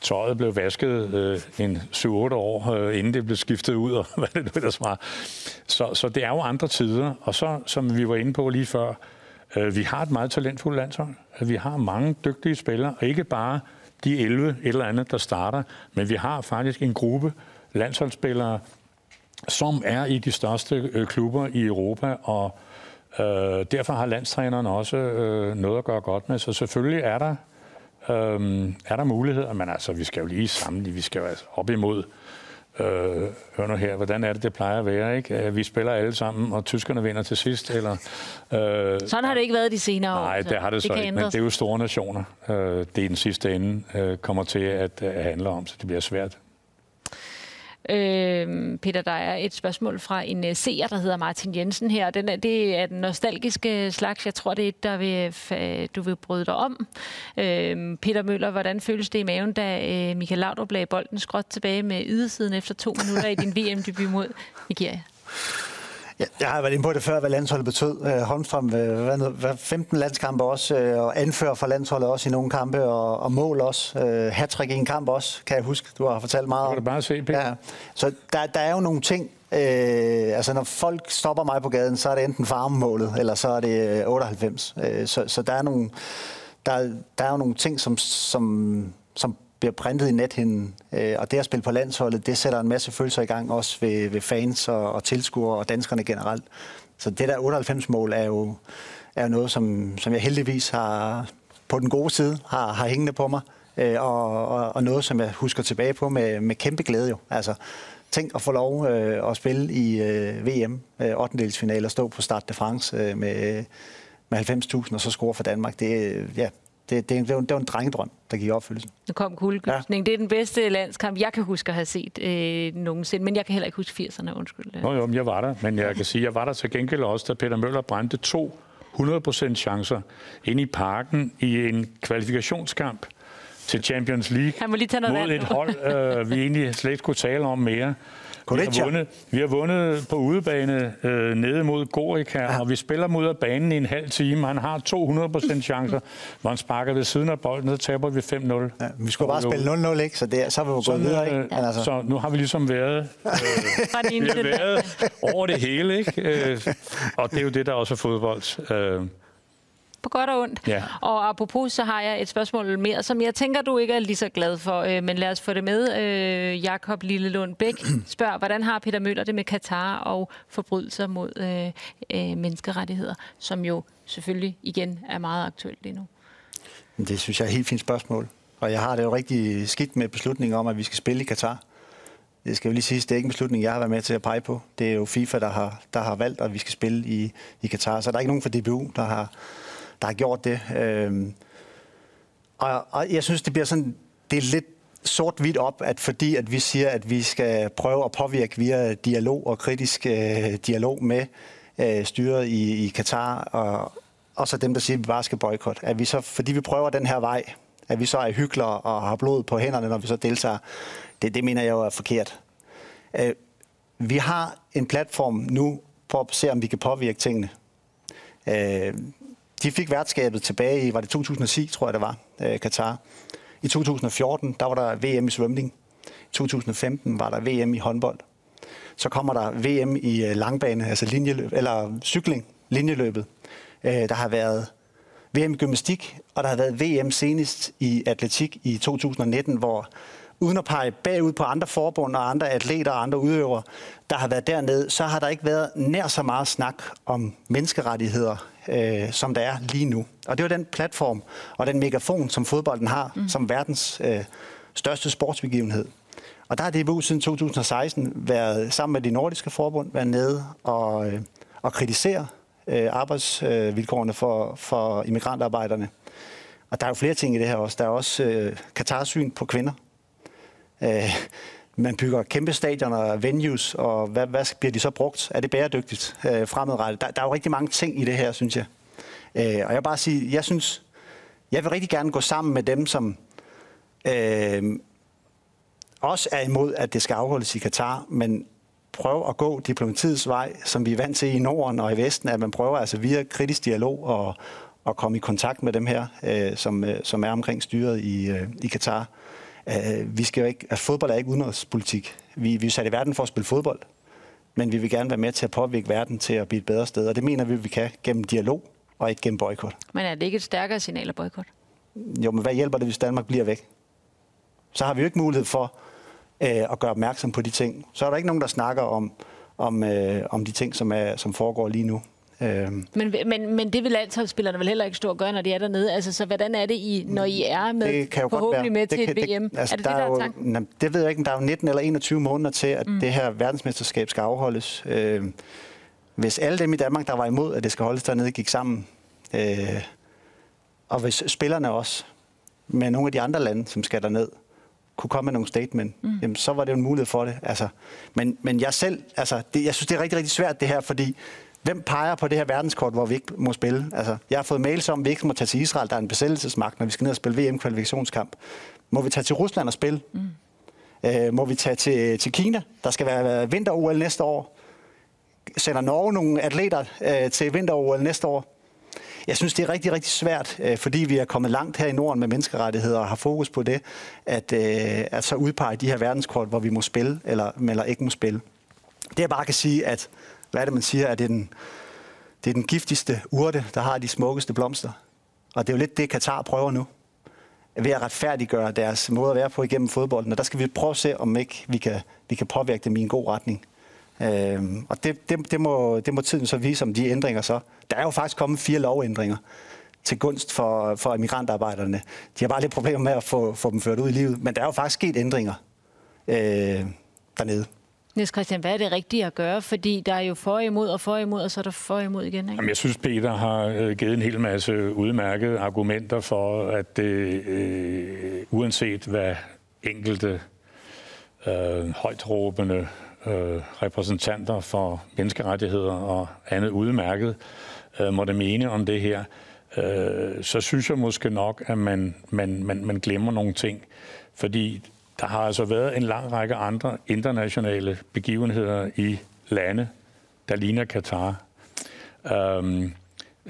tøjet blev vasket øh, en 7-8 år, øh, inden det blev skiftet ud, og hvad det nu ellers var. Så, så det er jo andre tider. Og så, som vi var inde på lige før, øh, vi har et meget talentfuldt landshold. Vi har mange dygtige spillere, og ikke bare de 11 et eller andet, der starter, men vi har faktisk en gruppe landsholdsspillere, som er i de største øh, klubber i Europa, og øh, derfor har landstræneren også øh, noget at gøre godt med. Så selvfølgelig er der, øh, er der muligheder, men altså, vi skal jo lige sammen, vi skal jo altså op imod Øh, hør nu her, hvordan er det, det plejer at være, ikke? Vi spiller alle sammen, og tyskerne vinder til sidst, eller... Øh, Sådan har det ikke været de senere år. Nej, det har det, det så ikke, men det er jo store nationer, øh, det er den sidste ende øh, kommer til at, at handle om, så det bliver svært. Øh, Peter, der er et spørgsmål fra en øh, seer, der hedder Martin Jensen her. Den er, det er den nostalgiske slags. Jeg tror, det er et, der vil, øh, du vil bryde dig om. Øh, Peter Møller, hvordan føles det i maven, da uh, Michael Laudrup lagde bolden skråt tilbage med ydersiden efter to minutter i din VM-debut mod Nigeria? Ja, jeg har været inde på det før, hvad landsholdet betød. Øh, Holmstrøm, øh, hvad, hvad, 15 landskampe også, øh, og anfører for landsholdet også i nogle kampe, og, og mål også. Hattrick i en kamp også, kan jeg huske. Du har fortalt meget om. Det bare se, Peter. Ja. Så der, der er jo nogle ting, Øh, altså når folk stopper mig på gaden, så er det enten farmemålet, eller så er det 98. Øh, så, så der er nogle, der, der er jo nogle ting, som, som, som bliver printet i nethinden. Øh, og det at spille på landsholdet, det sætter en masse følelser i gang, også ved, ved fans og, og tilskuere og danskerne generelt. Så det der 98-mål er jo, er jo noget, som, som jeg heldigvis har på den gode side har, har hængende på mig. Øh, og, og, og noget, som jeg husker tilbage på med, med kæmpe glæde jo. Altså, tænk at få lov øh, at spille i øh, VM, øh, 8. og stå på Start de France øh, med, med 90.000 og så score for Danmark. Det, ja, det, det, det, var, det var en drengedrøm, der gik i opfyldelse. Nu kom kuldegysning. Ja. Det er den bedste landskamp, jeg kan huske at have set øh, nogensinde, men jeg kan heller ikke huske 80'erne, undskyld. Nå jo, jeg var der, men jeg kan sige, jeg var der til gengæld også, da Peter Møller brændte to 100% chancer ind i parken i en kvalifikationskamp til Champions League Han må lige tage noget mod et hold, øh, vi egentlig slet ikke kunne tale om mere. Vi har, vundet, vi har vundet på udebane øh, nede mod Gorica, ja. og vi spiller mod af banen i en halv time. Han har 200% chancer, hvor han sparker ved siden af bolden, så taber vi 5-0. Ja, vi skulle bare spille 0-0, ikke? Så, det, så er vi gået videre, ikke? Øh, altså. Så nu har vi ligesom været, øh, vi har været over det hele, ikke? Øh, og det er jo det, der også er fodbold. Øh, på godt og ondt. Ja. Og apropos, så har jeg et spørgsmål mere, som jeg tænker, du ikke er lige så glad for, øh, men lad os få det med. Øh, Jakob Lillelund Bæk spørger, hvordan har Peter Møller det med Katar og forbrydelser mod øh, øh, menneskerettigheder, som jo selvfølgelig igen er meget aktuelt lige nu? Det synes jeg er et helt fint spørgsmål. Og jeg har det jo rigtig skidt med beslutningen om, at vi skal spille i Katar. Det skal jo lige sige, det er ikke en beslutning, jeg har været med til at pege på. Det er jo FIFA, der har, der har valgt, at vi skal spille i, i Katar. Så der er ikke nogen fra DBU, der har, der har gjort det. Øh, og, og jeg synes, det bliver sådan, det er lidt sort-hvidt op, at fordi at vi siger, at vi skal prøve at påvirke via dialog og kritisk øh, dialog med øh, styret i, i Katar, og, og så dem, der siger, at vi bare skal boykotte. At vi så, fordi vi prøver den her vej, at vi så er hyggelige og har blod på hænderne, når vi så deltager, det, det mener jeg jo er forkert. Øh, vi har en platform nu for at se, om vi kan påvirke tingene. Øh, de fik værtskabet tilbage i, var det 2010, tror jeg det var, øh, Katar. I 2014, der var der VM i svømning. I 2015 var der VM i håndbold. Så kommer der VM i øh, langbane, altså linjeløb, eller cykling, linjeløbet. Øh, der har været VM i gymnastik, og der har været VM senest i atletik i 2019, hvor uden at pege bagud på andre forbund og andre atleter og andre udøvere, der har været dernede, så har der ikke været nær så meget snak om menneskerettigheder, øh, som der er lige nu. Og det er den platform og den megafon, som fodbolden har mm. som verdens øh, største sportsbegivenhed. Og der har DBU siden 2016 været sammen med de nordiske forbund været nede og, øh, og kritisere øh, arbejdsvilkårene for, for immigrantarbejderne. Og der er jo flere ting i det her også. Der er også øh, Katarsyn på kvinder. Øh, man bygger kæmpe stadioner og venues, og hvad, hvad bliver de så brugt? Er det bæredygtigt øh, fremadrettet? Der, der er jo rigtig mange ting i det her, synes jeg. Øh, og jeg vil bare sige, jeg synes, jeg vil rigtig gerne gå sammen med dem, som øh, også er imod, at det skal afholdes i Katar, men prøve at gå diplomatiets vej, som vi er vant til i Norden og i Vesten, at man prøver altså via kritisk dialog og, og komme i kontakt med dem her, øh, som, øh, som er omkring styret i, øh, i Katar. Øh, vi skal jo ikke, altså fodbold er ikke udenrigspolitik. Vi, vi er sat i verden for at spille fodbold, men vi vil gerne være med til at påvirke verden til at blive et bedre sted, og det mener vi, vi kan gennem dialog og ikke gennem boykot. Men er det ikke et stærkere signal af boykot? Jo, men hvad hjælper det, hvis Danmark bliver væk? Så har vi jo ikke mulighed for øh, at gøre opmærksom på de ting. Så er der ikke nogen, der snakker om, om, øh, om de ting, som, er, som foregår lige nu. Øhm. Men, men, men det vil landsholdsspillerne vel heller ikke stå og gøre, når de er dernede? Altså, så hvordan er det, I, når I er med, det kan jo forhåbentlig med til kan, et VM? Det, altså, er det der det, der er tanken? det ved jeg ikke, men der er jo 19 eller 21 måneder til, at mm. det her verdensmesterskab skal afholdes. Øh, hvis alle dem i Danmark, der var imod, at det skal holdes dernede, gik sammen, øh, og hvis spillerne også, med nogle af de andre lande, som skal derned, kunne komme med nogle statement, mm. jamen, så var det jo en mulighed for det. Altså, men, men jeg selv, altså, det, jeg synes, det er rigtig, rigtig svært det her, fordi Hvem peger på det her verdenskort, hvor vi ikke må spille? Altså, jeg har fået mails om, at vi ikke må tage til Israel, der er en besættelsesmagt, når vi skal ned og spille VM-kvalifikationskamp. Må vi tage til Rusland og spille? Mm. Øh, må vi tage til, til Kina? Der skal være vinter-OL næste år. Sender Norge nogle atleter øh, til vinter-OL næste år? Jeg synes, det er rigtig, rigtig svært, øh, fordi vi er kommet langt her i Norden med menneskerettigheder og har fokus på det, at, øh, at så udpege de her verdenskort, hvor vi må spille eller, eller ikke må spille. Det jeg bare kan sige, at hvad er det, man siger, at det er den, det er den giftigste urte, der har de smukkeste blomster. Og det er jo lidt det, Katar prøver nu. ved at retfærdiggøre deres måde at være på igennem fodbolden. Og der skal vi prøve at se, om ikke vi kan, vi kan påvirke dem i en god retning. Øhm, og det, det, det, må, det må tiden så vise, om de ændringer så. Der er jo faktisk kommet fire lovændringer til gunst for, for migrantarbejderne. De har bare lidt problemer med at få, få dem ført ud i livet, men der er jo faktisk sket ændringer øh, dernede. Niels Christian, hvad er det rigtige at gøre? Fordi der er jo for imod og for imod, og så er der for imod igen. Ikke? Jamen, jeg synes, Peter har øh, givet en hel masse udmærkede argumenter for, at det, øh, uanset hvad enkelte øh, højtråbende øh, repræsentanter for menneskerettigheder og andet udmærket øh, måtte mene om det her, øh, så synes jeg måske nok, at man, man, man, man glemmer nogle ting. Fordi der har altså været en lang række andre internationale begivenheder i lande, der ligner Katar. Øhm,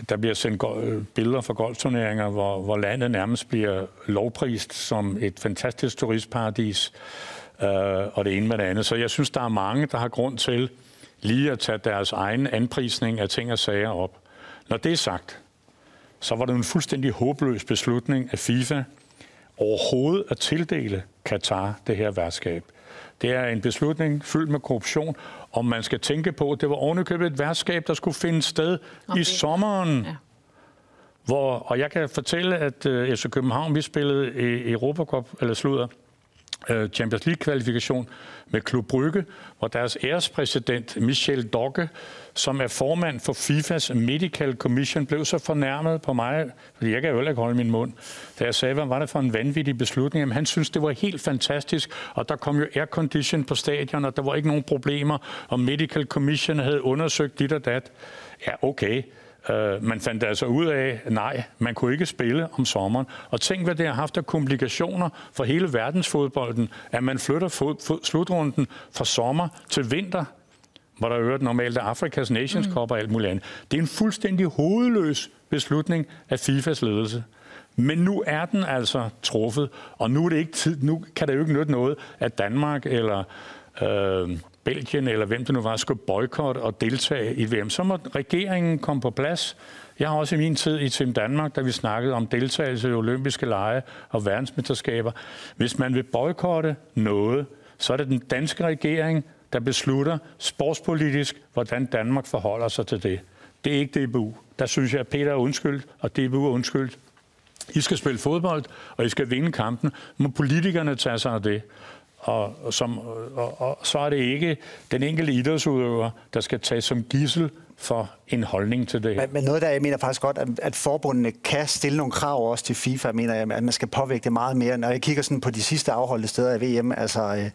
der bliver sendt øh, billeder fra golfturneringer, hvor, hvor landet nærmest bliver lovprist som et fantastisk turistparadis, øh, og det ene med det andet. Så jeg synes, der er mange, der har grund til lige at tage deres egen anprisning af ting og sager op. Når det er sagt, så var det en fuldstændig håbløs beslutning af FIFA overhovedet at tildele Katar det her værtskab. Det er en beslutning fyldt med korruption, og man skal tænke på, at det var ovenikøbet et værtskab, der skulle finde sted okay. i sommeren. Ja. Hvor, og jeg kan fortælle, at uh, øh, FC København, vi spillede i Europacup, eller slutter, uh, Øh, Champions League-kvalifikation med Klub Brygge, hvor deres ærespræsident Michel Dogge som er formand for FIFAs Medical Commission, blev så fornærmet på mig, fordi jeg kan jo ikke holde min mund, da jeg sagde, hvad var det for en vanvittig beslutning. Jamen, han synes, det var helt fantastisk, og der kom jo aircondition på stadion, og der var ikke nogen problemer, og Medical Commission havde undersøgt dit og dat. Ja, okay. Uh, man fandt altså ud af, nej, man kunne ikke spille om sommeren. Og tænk, hvad det har haft af komplikationer for hele verdensfodbolden, at man flytter fod, fod, slutrunden fra sommer til vinter hvor der øvrigt normalt er Afrikas Nations mm. Cup og alt muligt andet. Det er en fuldstændig hovedløs beslutning af FIFAs ledelse. Men nu er den altså truffet, og nu, er det ikke tid, nu kan det jo ikke nytte noget, at Danmark eller øh, Belgien eller hvem det nu var, skulle boykotte og deltage i VM. Så må regeringen komme på plads. Jeg har også i min tid i Team Danmark, da vi snakkede om deltagelse i olympiske lege og verdensmesterskaber. Hvis man vil boykotte noget, så er det den danske regering, der beslutter sportspolitisk, hvordan Danmark forholder sig til det. Det er ikke DBU. Der synes jeg, at Peter er undskyldt, og DBU er undskyldt. I skal spille fodbold, og I skal vinde kampen. Må politikerne tage sig af det. Og, som, og, og så er det ikke den enkelte idrætsudøver, der skal tage som gissel for en holdning til det. Men, men noget der, jeg mener faktisk godt, at, at forbundene kan stille nogle krav også til FIFA, mener jeg, at man skal påvirke det meget mere. Når jeg kigger sådan på de sidste afholdte steder af VM, altså øh,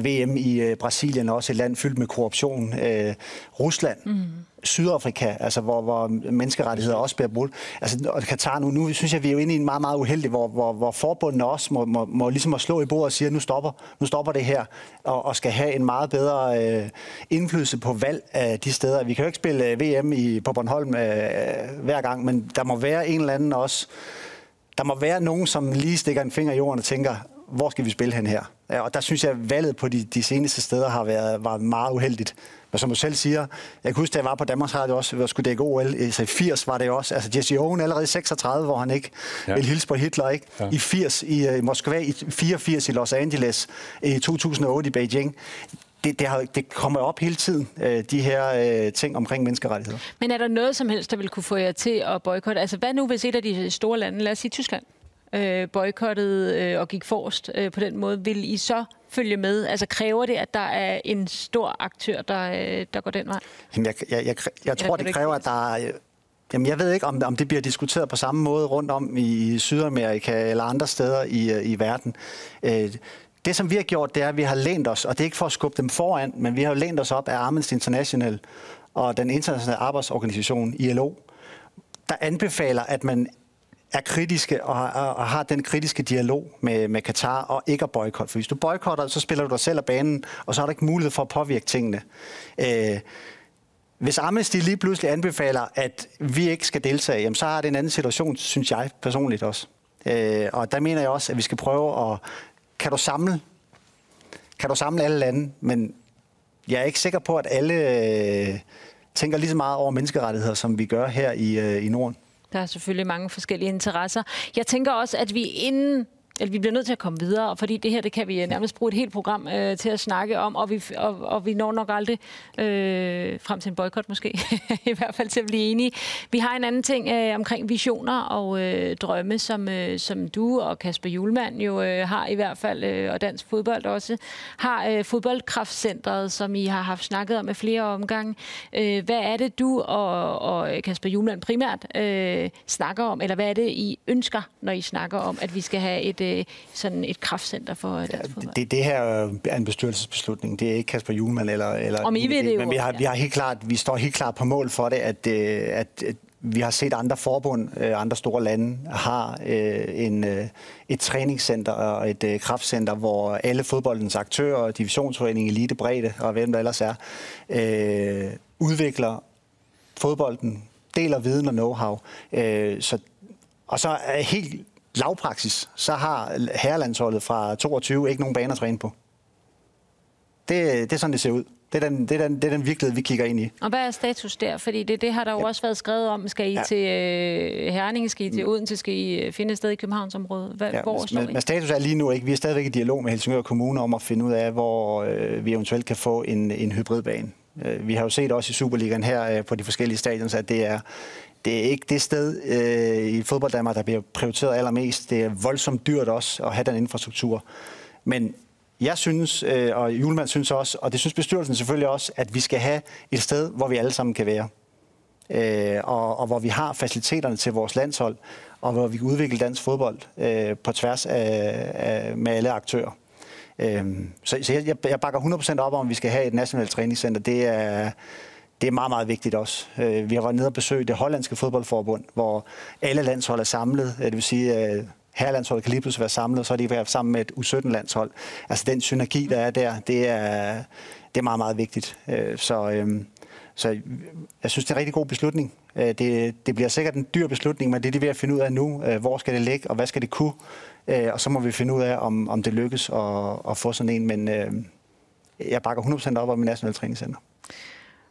VM i øh, Brasilien, også et land fyldt med korruption. Øh, Rusland, mm. Sydafrika, altså hvor, hvor menneskerettigheder også bliver brudt. Altså, og Katar nu, nu synes jeg, vi er jo inde i en meget, meget uheldig, hvor, hvor, hvor forbundene også må, må, må ligesom at slå i bordet og sige, at nu stopper, nu stopper det her, og, og skal have en meget bedre øh, indflydelse på valg af de steder. Vi kan jo ikke spille øh, VM i, på Bornholm øh, hver gang, men der må være en eller anden også, der må være nogen, som lige stikker en finger i jorden og tænker, hvor skal vi spille hen her? Ja, og der synes jeg, at valget på de, de seneste steder har været var meget uheldigt. Men som du selv siger, jeg kan huske, da jeg var på Danmarks Radio også, hvor skulle dække OL, i 80 var det også, altså Jesse Owen allerede i 36, hvor han ikke ja. ville hilse på Hitler, ikke? Ja. I 80 i, uh, Moskva, i 84 i Los Angeles, i 2008 i Beijing det, det, har, det kommer op hele tiden, øh, de her øh, ting omkring menneskerettigheder. Men er der noget som helst, der vil kunne få jer til at boykotte? Altså hvad nu, hvis et af de store lande, lad os sige Tyskland, øh, boykottede øh, og gik forrest øh, på den måde, vil I så følge med? Altså kræver det, at der er en stor aktør, der, øh, der går den vej? Jamen, jeg, jeg, jeg, jeg tror, det kræver, at der er... Jamen, jeg ved ikke, om, om det bliver diskuteret på samme måde rundt om i Sydamerika eller andre steder i, øh, i verden. Øh, det, som vi har gjort, det er, at vi har lænt os, og det er ikke for at skubbe dem foran, men vi har jo lænt os op af Amnesty International og den internationale arbejdsorganisation ILO, der anbefaler, at man er kritiske og, og, og har den kritiske dialog med, med Katar og ikke at boykotte. For hvis du boykotter, så spiller du dig selv af banen, og så er der ikke mulighed for at påvirke tingene. Øh, hvis Amnesty lige pludselig anbefaler, at vi ikke skal deltage, jamen, så er det en anden situation, synes jeg personligt også. Øh, og der mener jeg også, at vi skal prøve at... Kan du samle, kan du samle alle lande? Men jeg er ikke sikker på, at alle øh, tænker lige så meget over menneskerettigheder, som vi gør her i, øh, i Norden. Der er selvfølgelig mange forskellige interesser. Jeg tænker også, at vi inden eller vi bliver nødt til at komme videre, fordi det her, det kan vi øh, nærmest bruge et helt program øh, til at snakke om, og vi, og, og vi når nok aldrig øh, frem til en boykot måske, i hvert fald til at blive enige. Vi har en anden ting øh, omkring visioner og øh, drømme, som, øh, som du og Kasper Julemand jo øh, har i hvert fald, øh, og Dansk Fodbold også, har øh, fodboldkraftcentret, som I har haft snakket om i flere omgange. Øh, hvad er det, du og, og Kasper Julemand primært øh, snakker om, eller hvad er det, I ønsker, når I snakker om, at vi skal have et øh, sådan et kraftcenter for dansk ja, det, det her er en bestyrelsesbeslutning. Det er ikke Kasper Juhlmann eller... eller Om I ved det. Men vi, har, ja. vi, har helt klart, vi står helt klart på mål for det, at, øh, at, at vi har set andre forbund, øh, andre store lande, har øh, en, øh, et træningscenter og et øh, kraftcenter, hvor alle fodboldens aktører, divisionsforening, elite, bredde og hvem der ellers er, øh, udvikler fodbolden, deler viden og know-how. Øh, så, og så er helt lavpraksis, så har herrelandsholdet fra 22 ikke nogen baner at træne på. Det, det er sådan, det ser ud. Det er, den, det, er den, det er den virkelighed, vi kigger ind i. Og hvad er status der? Fordi det, det har der jo ja. også været skrevet om. Skal I ja. til øh, Herning, skal I til Odense, skal I øh, finde et sted i Københavnsområdet? Hvad, ja, hvor men, men status er lige nu ikke. Vi er stadigvæk i dialog med Helsingør Kommune om at finde ud af, hvor øh, vi eventuelt kan få en, en hybridbane. Øh, vi har jo set også i Superligaen her øh, på de forskellige stadions, at det er det er ikke det sted øh, i fodbold Danmark, der bliver prioriteret allermest. Det er voldsomt dyrt også at have den infrastruktur. Men jeg synes, øh, og Julemand synes også, og det synes bestyrelsen selvfølgelig også, at vi skal have et sted, hvor vi alle sammen kan være. Øh, og, og hvor vi har faciliteterne til vores landshold, og hvor vi kan udvikle dansk fodbold øh, på tværs af, af, med alle aktører. Øh, så så jeg, jeg bakker 100% op om, at vi skal have et nationalt træningscenter. Det er det er meget, meget vigtigt også. Øh, vi har været nede og besøgt det hollandske fodboldforbund, hvor alle landshold er samlet. Øh, det vil sige, at herrelandsholdet kan lige pludselig være samlet, og så er de været sammen med et U17-landshold. Altså den synergi, der er der, det er, det er meget, meget vigtigt. Så, øhm, så jeg synes, det er en rigtig god beslutning. Det, det bliver sikkert en dyr beslutning, men det er det ved at finde ud af nu. Hvor skal det ligge, og hvad skal det kunne? Og så må vi finde ud af, om, om det lykkes at, at få sådan en. Men jeg bakker 100% op om min nationale træningscenter.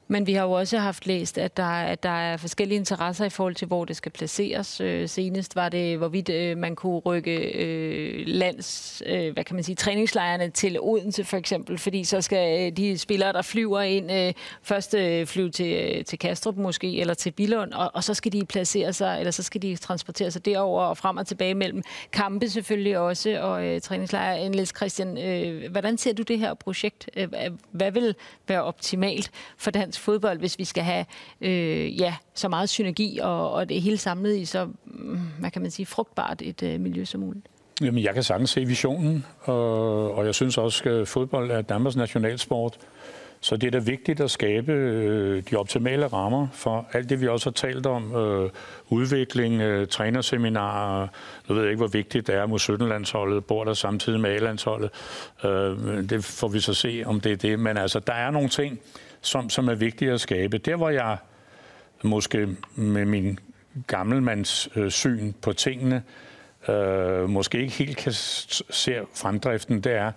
Men vi har jo også haft læst, at der, at der er forskellige interesser i forhold til, hvor det skal placeres. Øh, senest var det, hvorvidt øh, man kunne rykke øh, lands, øh, hvad kan man sige, træningslejrene til Odense for eksempel, fordi så skal øh, de spillere, der flyver ind, øh, først øh, flyve til, øh, til Kastrup måske, eller til Billund, og, og så skal de placere sig, eller så skal de transportere sig derover og frem og tilbage mellem kampe selvfølgelig også, og øh, træningslejre. Niels Christian, øh, hvordan ser du det her projekt? Øh, hvad vil være optimalt for dansk fodbold, hvis vi skal have øh, ja, så meget synergi og, og det hele samlet i så, mm, hvad kan man sige, frugtbart et øh, miljø som muligt? Jamen, jeg kan sagtens se visionen, og, og jeg synes også, at fodbold er Danmarks nationalsport. Så det er da vigtigt at skabe øh, de optimale rammer for alt det, vi også har talt om. Øh, udvikling, øh, trænerseminarer. Nu ved jeg ikke, hvor vigtigt det er mod 17-landsholdet. Bor der samtidig med A-landsholdet. Øh, det får vi så se, om det er det. Men altså, der er nogle ting, som, som er vigtige at skabe. Der, hvor jeg måske med min gammelmands øh, syn på tingene, øh, måske ikke helt kan se fremdriften, det er,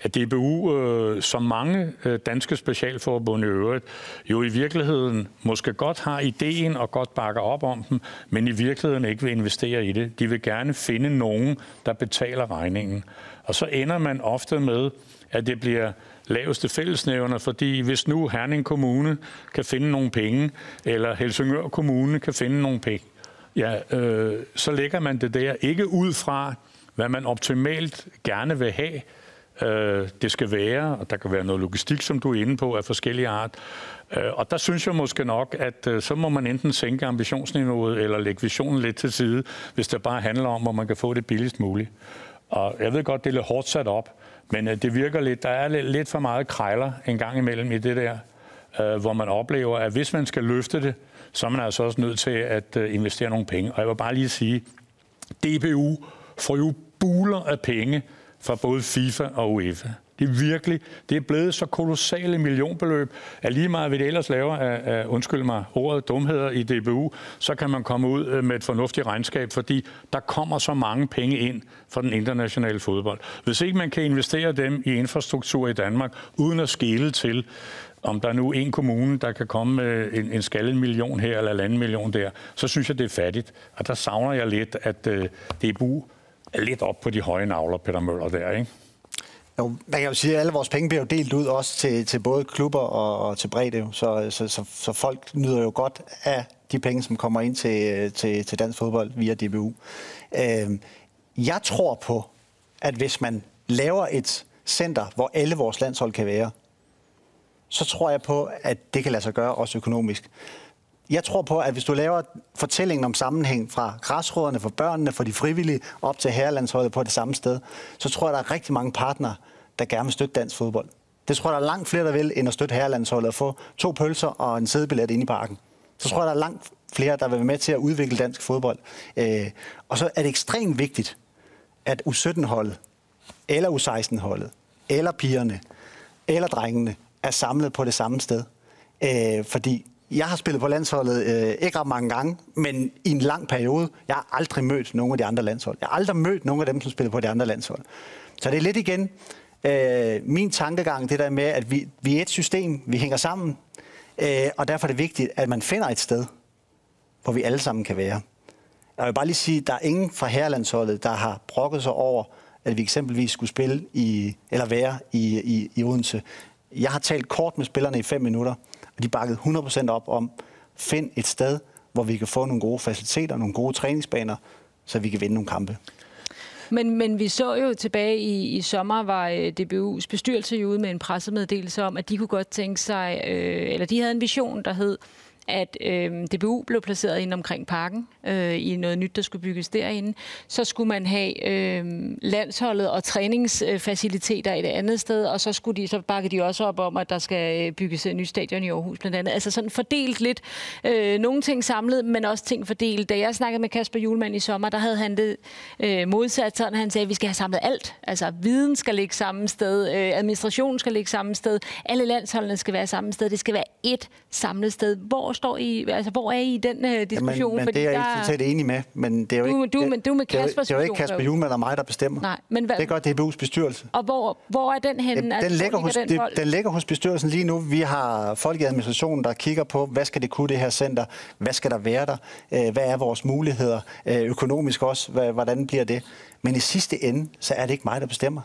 at DBU, øh, som mange øh, danske specialforbund i øvrigt, jo i virkeligheden måske godt har ideen og godt bakker op om dem, men i virkeligheden ikke vil investere i det. De vil gerne finde nogen, der betaler regningen. Og så ender man ofte med, at det bliver laveste fællesnævner, fordi hvis nu Herning Kommune kan finde nogle penge, eller Helsingør Kommune kan finde nogle penge, ja, øh, så lægger man det der ikke ud fra, hvad man optimalt gerne vil have, øh, det skal være, og der kan være noget logistik, som du er inde på, af forskellige art. Øh, og der synes jeg måske nok, at øh, så må man enten sænke ambitionsniveauet, eller lægge visionen lidt til side, hvis det bare handler om, hvor man kan få det billigst muligt. Og jeg ved godt, det er lidt hårdt sat op, men øh, det virker lidt, der er lidt, lidt for meget krejler en gang imellem i det der, øh, hvor man oplever, at hvis man skal løfte det, så er man altså også nødt til at øh, investere nogle penge. Og jeg vil bare lige sige, DBU får jo buler af penge fra både FIFA og UEFA. Det er virkelig, det er blevet så kolossale millionbeløb, at lige meget hvad det ellers laver af, af undskyld mig, ordet dumheder i DBU, så kan man komme ud øh, med et fornuftigt regnskab, fordi der kommer så mange penge ind fra den internationale fodbold. Hvis ikke man kan investere dem i infrastruktur i Danmark, uden at skele til om der er nu en kommune, der kan komme med en, en skaldet million her eller en anden million der, så synes jeg, det er fattigt. Og der savner jeg lidt, at øh, DBU er lidt op på de høje navler, Peter Møller der, ikke? Jo, man kan jo sige, at alle vores penge bliver jo delt ud også til, til både klubber og, og til bredde. Så, så, så, så folk nyder jo godt af de penge, som kommer ind til, til, til dansk fodbold via DBU. Øh, jeg tror på, at hvis man laver et center, hvor alle vores landshold kan være, så tror jeg på, at det kan lade sig gøre også økonomisk. Jeg tror på, at hvis du laver fortællingen om sammenhæng fra græsråderne, for børnene, for de frivillige, op til herrelandsholdet på det samme sted, så tror jeg, der er rigtig mange partnere, der gerne vil støtte dansk fodbold. Det tror jeg, der er langt flere, der vil, end at støtte herrelandsholdet og få to pølser og en sædebillet ind i parken. Så tror jeg, der er langt flere, der vil være med til at udvikle dansk fodbold. Øh, og så er det ekstremt vigtigt, at U17-holdet, eller U16-holdet, eller pigerne, eller drengene er samlet på det samme sted. Øh, fordi jeg har spillet på landsholdet øh, ikke ret mange gange, men i en lang periode. Jeg har aldrig mødt nogen af de andre landshold. Jeg har aldrig mødt nogen af dem, som spiller på de andre landshold. Så det er lidt igen øh, min tankegang, det der med, at vi, vi er et system, vi hænger sammen, øh, og derfor er det vigtigt, at man finder et sted, hvor vi alle sammen kan være. Jeg vil bare lige sige, at der er ingen fra herrelandsholdet, der har brokket sig over, at vi eksempelvis skulle spille i, eller være i, i, i Odense. Jeg har talt kort med spillerne i fem minutter, og de bakkede 100% op om, find et sted, hvor vi kan få nogle gode faciliteter, nogle gode træningsbaner, så vi kan vinde nogle kampe. Men, men vi så jo tilbage i, i sommer, var øh, DBU's bestyrelse jo ude med en pressemeddelelse om, at de kunne godt tænke sig, øh, eller de havde en vision, der hed, at øh, DBU blev placeret ind omkring parken øh, i noget nyt, der skulle bygges derinde. Så skulle man have øh, landsholdet og træningsfaciliteter et andet sted, og så, skulle de, så bakkede de også op om, at der skal øh, bygges et nyt stadion i Aarhus blandt andet. Altså sådan fordelt lidt. Øh, nogle ting samlet, men også ting fordelt. Da jeg snakkede med Kasper Julemand i sommer, der havde han det øh, modsat sådan, han sagde, at vi skal have samlet alt. Altså viden skal ligge samme sted, øh, administrationen skal ligge samme sted, alle landsholdene skal være samme sted. Det skal være ét samlet sted. Hvor står I, altså hvor er I i den uh, diskussion? Ja, men, men det er jeg ikke totalt enig med, men det er jo du, ikke, du, men, du med det, Kaspers det er jo ikke Kasper Julemand og mig, der bestemmer. Nej, men hvad, det gør DBU's bestyrelse. Og hvor, hvor er den henne? Den, altså, den, ligger hos, den, det, den ligger hos bestyrelsen lige nu. Vi har folk i administrationen, der kigger på, hvad skal det kunne, det her center? Hvad skal der være der? Øh, hvad er vores muligheder? Øh, økonomisk også, hvordan bliver det? Men i sidste ende, så er det ikke mig, der bestemmer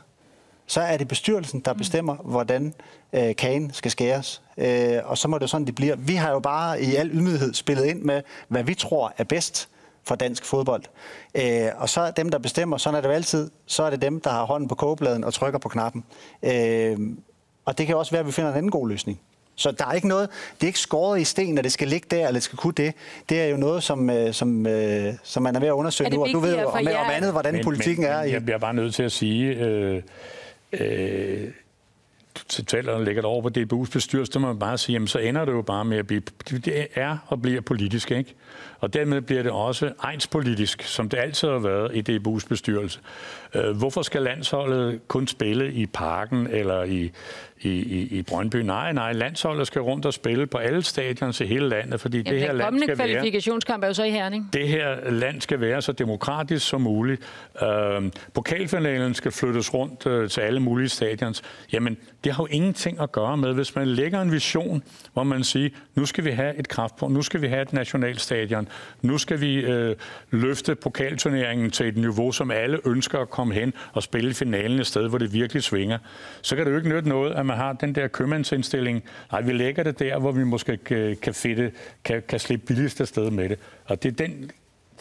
så er det bestyrelsen, der bestemmer, hvordan øh, kagen skal skæres. Øh, og så må det sådan, det bliver. Vi har jo bare i al ydmyghed spillet ind med, hvad vi tror er bedst for dansk fodbold. Øh, og så er dem, der bestemmer, sådan er det jo altid, så er det dem, der har hånden på kogebladen og trykker på knappen. Øh, og det kan også være, at vi finder en anden god løsning. Så der er ikke noget, det er ikke skåret i sten, at det skal ligge der, eller det skal kunne det. Det er jo noget, som, øh, som, øh, som man er ved at undersøge nu, og du ved jo om, om andet, hvordan men, politikken men, er. Jeg bliver bare nødt til at sige, øh, øh, talerne lægger det over på DBU's bestyrelse, så må man bare sige, jamen, så ender det jo bare med at blive, det er og bliver politisk, ikke? Og dermed bliver det også egenspolitisk, som det altid har været i DBU's bestyrelse. Øh, hvorfor skal landsholdet kun spille i parken eller i, i, i, i Brøndby? Nej, nej, landsholdet skal rundt og spille på alle stadions i hele landet, fordi Jamen, det her land skal kvalifikationskamp er jo så i Herning. Det her land skal være så demokratisk som muligt. Øh, pokalfinalen skal flyttes rundt øh, til alle mulige stadions. Jamen, det har jo ingenting at gøre med, hvis man lægger en vision, hvor man siger, nu skal vi have et kraftpunkt, nu skal vi have et nationalstadion, nu skal vi øh, løfte pokalturneringen til et niveau, som alle ønsker at komme hen og spille finalen et sted, hvor det virkelig svinger. Så kan det jo ikke nytte noget, at man har den der købmandsindstilling. Nej, vi lægger det der, hvor vi måske kan, kan, fedte, kan, kan slippe billigst af sted med det. Og det er den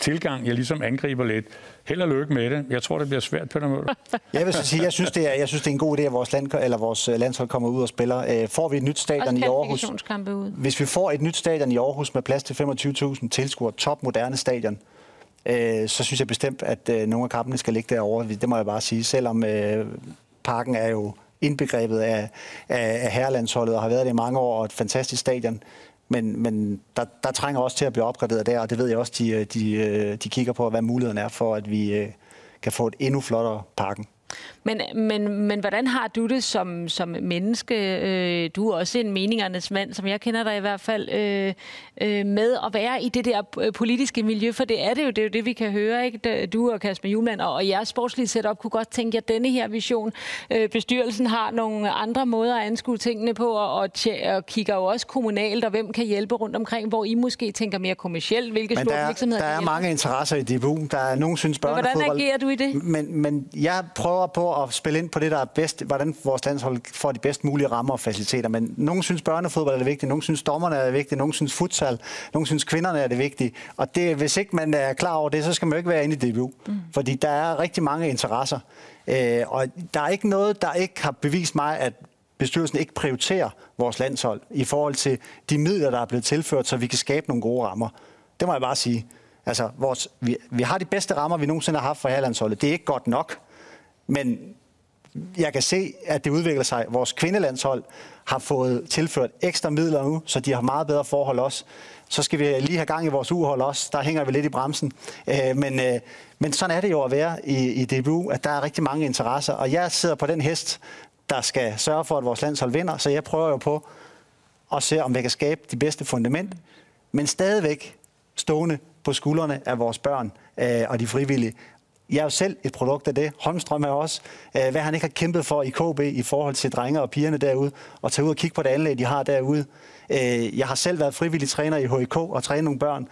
tilgang, jeg ligesom angriber lidt. Held og lykke med det. Jeg tror, det bliver svært, Peter Møller. Jeg vil sige, jeg synes, det er, jeg synes, det er en god idé, at vores, land, eller vores øh, landshold kommer ud og spiller. Øh, får vi et nyt stadion i Aarhus? Hvis vi får et nyt stadion i Aarhus med plads til 25.000 tilskuere, top moderne stadion, øh, så synes jeg bestemt, at nogle af kampene skal ligge derovre. Det må jeg bare sige, selvom parken er jo indbegrebet af, af, af herrelandsholdet og har været det i mange år, og et fantastisk stadion. Men, men der, der trænger også til at blive opgraderet der, og det ved jeg også, de, øh, de, øh, de kigger på, hvad muligheden er for, at vi øh, kan få et endnu flottere parken. Men, men, men hvordan har du det som, som menneske? Øh, du er også en meningernes mand, som jeg kender dig i hvert fald, øh, øh, med at være i det der politiske miljø, for det er det jo, det, er jo det vi kan høre, ikke? Du og Kasper Julemand og, og jeres sportslige setup kunne godt tænke, at denne her vision, bestyrelsen har nogle andre måder at anskue tingene på, og, og, og kigger jo også kommunalt, og hvem kan hjælpe rundt omkring, hvor I måske tænker mere kommercielt, hvilke men store der, virksomheder der er mange interesser i DBU. Der er nogen synes børnefodbold. Hvordan agerer du i det? Men, men jeg prøver på at spille ind på det, der er bedst, hvordan vores landshold får de bedst mulige rammer og faciliteter. Men nogen synes børnefodbold er det vigtige, nogen synes dommerne er det vigtige, nogen synes futsal, nogen synes kvinderne er det vigtige. Og det, hvis ikke man er klar over det, så skal man jo ikke være inde i DBU. Mm. Fordi der er rigtig mange interesser. Øh, og der er ikke noget, der ikke har bevist mig, at bestyrelsen ikke prioriterer vores landshold i forhold til de midler, der er blevet tilført, så vi kan skabe nogle gode rammer. Det må jeg bare sige. Altså, vores, vi, vi har de bedste rammer, vi nogensinde har haft for herlandsholdet. Det er ikke godt nok, men jeg kan se, at det udvikler sig. Vores kvindelandshold har fået tilført ekstra midler nu, så de har meget bedre forhold også. Så skal vi lige have gang i vores uhold også. Der hænger vi lidt i bremsen. Øh, men, øh, men sådan er det jo at være i, i DBU, at der er rigtig mange interesser. Og jeg sidder på den hest, der skal sørge for, at vores landshold vinder. Så jeg prøver jo på at se, om vi kan skabe de bedste fundament. Men stadigvæk stående på skuldrene af vores børn øh, og de frivillige. Jeg er jo selv et produkt af det. Holmstrøm er også. Øh, hvad han ikke har kæmpet for i KB i forhold til drenge og pigerne derude, og tage ud og kigge på det anlæg, de har derude. Øh, jeg har selv været frivillig træner i HIK og trænet nogle børn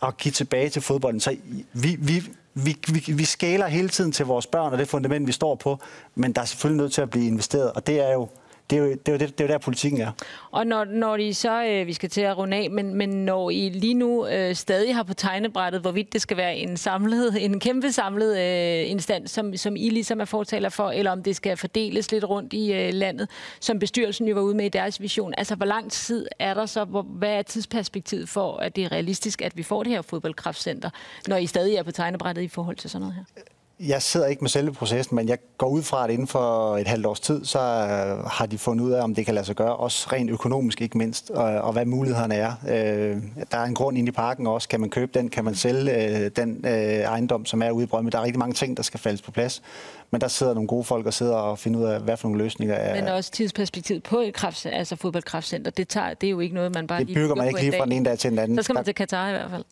og give tilbage til fodbolden. Så vi, vi, vi, vi, vi skaler hele tiden til vores børn og det fundament, vi står på, men der er selvfølgelig nødt til at blive investeret, og det er jo det er jo, det er jo, det, det er jo der, politikken er. Og når, når I så, øh, vi skal til at runde af, men, men når I lige nu øh, stadig har på tegnebrættet, hvorvidt det skal være en samlet, en kæmpe samlet øh, instans, som, som I ligesom er fortaler for, eller om det skal fordeles lidt rundt i øh, landet, som bestyrelsen jo var ude med i deres vision. Altså, hvor lang tid er der så, hvor, hvad er tidsperspektivet for, at det er realistisk, at vi får det her fodboldkraftcenter, når I stadig er på tegnebrættet i forhold til sådan noget her? Jeg sidder ikke med selve processen, men jeg går ud fra, at inden for et halvt års tid, så øh, har de fundet ud af, om det kan lade sig gøre, også rent økonomisk ikke mindst, og, og hvad mulighederne er. Øh, der er en grund inde i parken også. Kan man købe den? Kan man sælge øh, den øh, ejendom, som er ude i Brømme? Der er rigtig mange ting, der skal faldes på plads. Men der sidder nogle gode folk og sidder og finder ud af, hvad for nogle løsninger er. Men også tidsperspektivet på et kraft, altså fodboldkraftcenter, det, tager, det er jo ikke noget, man bare det bygger man ikke lige fra den ene dag til den anden. Så skal man til Katar i hvert fald.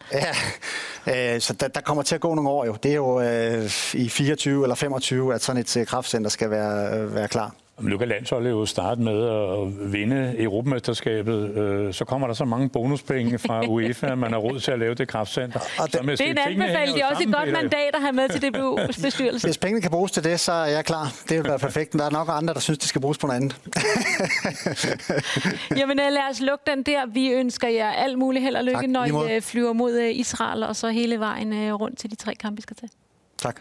Ja, øh, så der, der kommer til at gå nogle år jo. Det er jo øh, i 24 eller 25, at sådan et øh, kraftcenter skal være, øh, være klar. Nu kan landsholdet jo starte med at vinde Europamesterskabet. Øh, så kommer der så mange bonuspenge fra UEFA, at man har råd til at lave det kraftcenter. Og det, det er en anbefaling. Det er også et godt mandat at have med til DBU's bestyrelse. Hvis pengene kan bruges til det, så er jeg klar. Det vil være perfekt. Men der er nok andre, der synes, det skal bruges på noget andet. Jamen lad os lukke den der. Vi ønsker jer alt muligt held og lykke, tak, når I flyver mod Israel, og så hele vejen rundt til de tre kampe, vi skal til. Tak.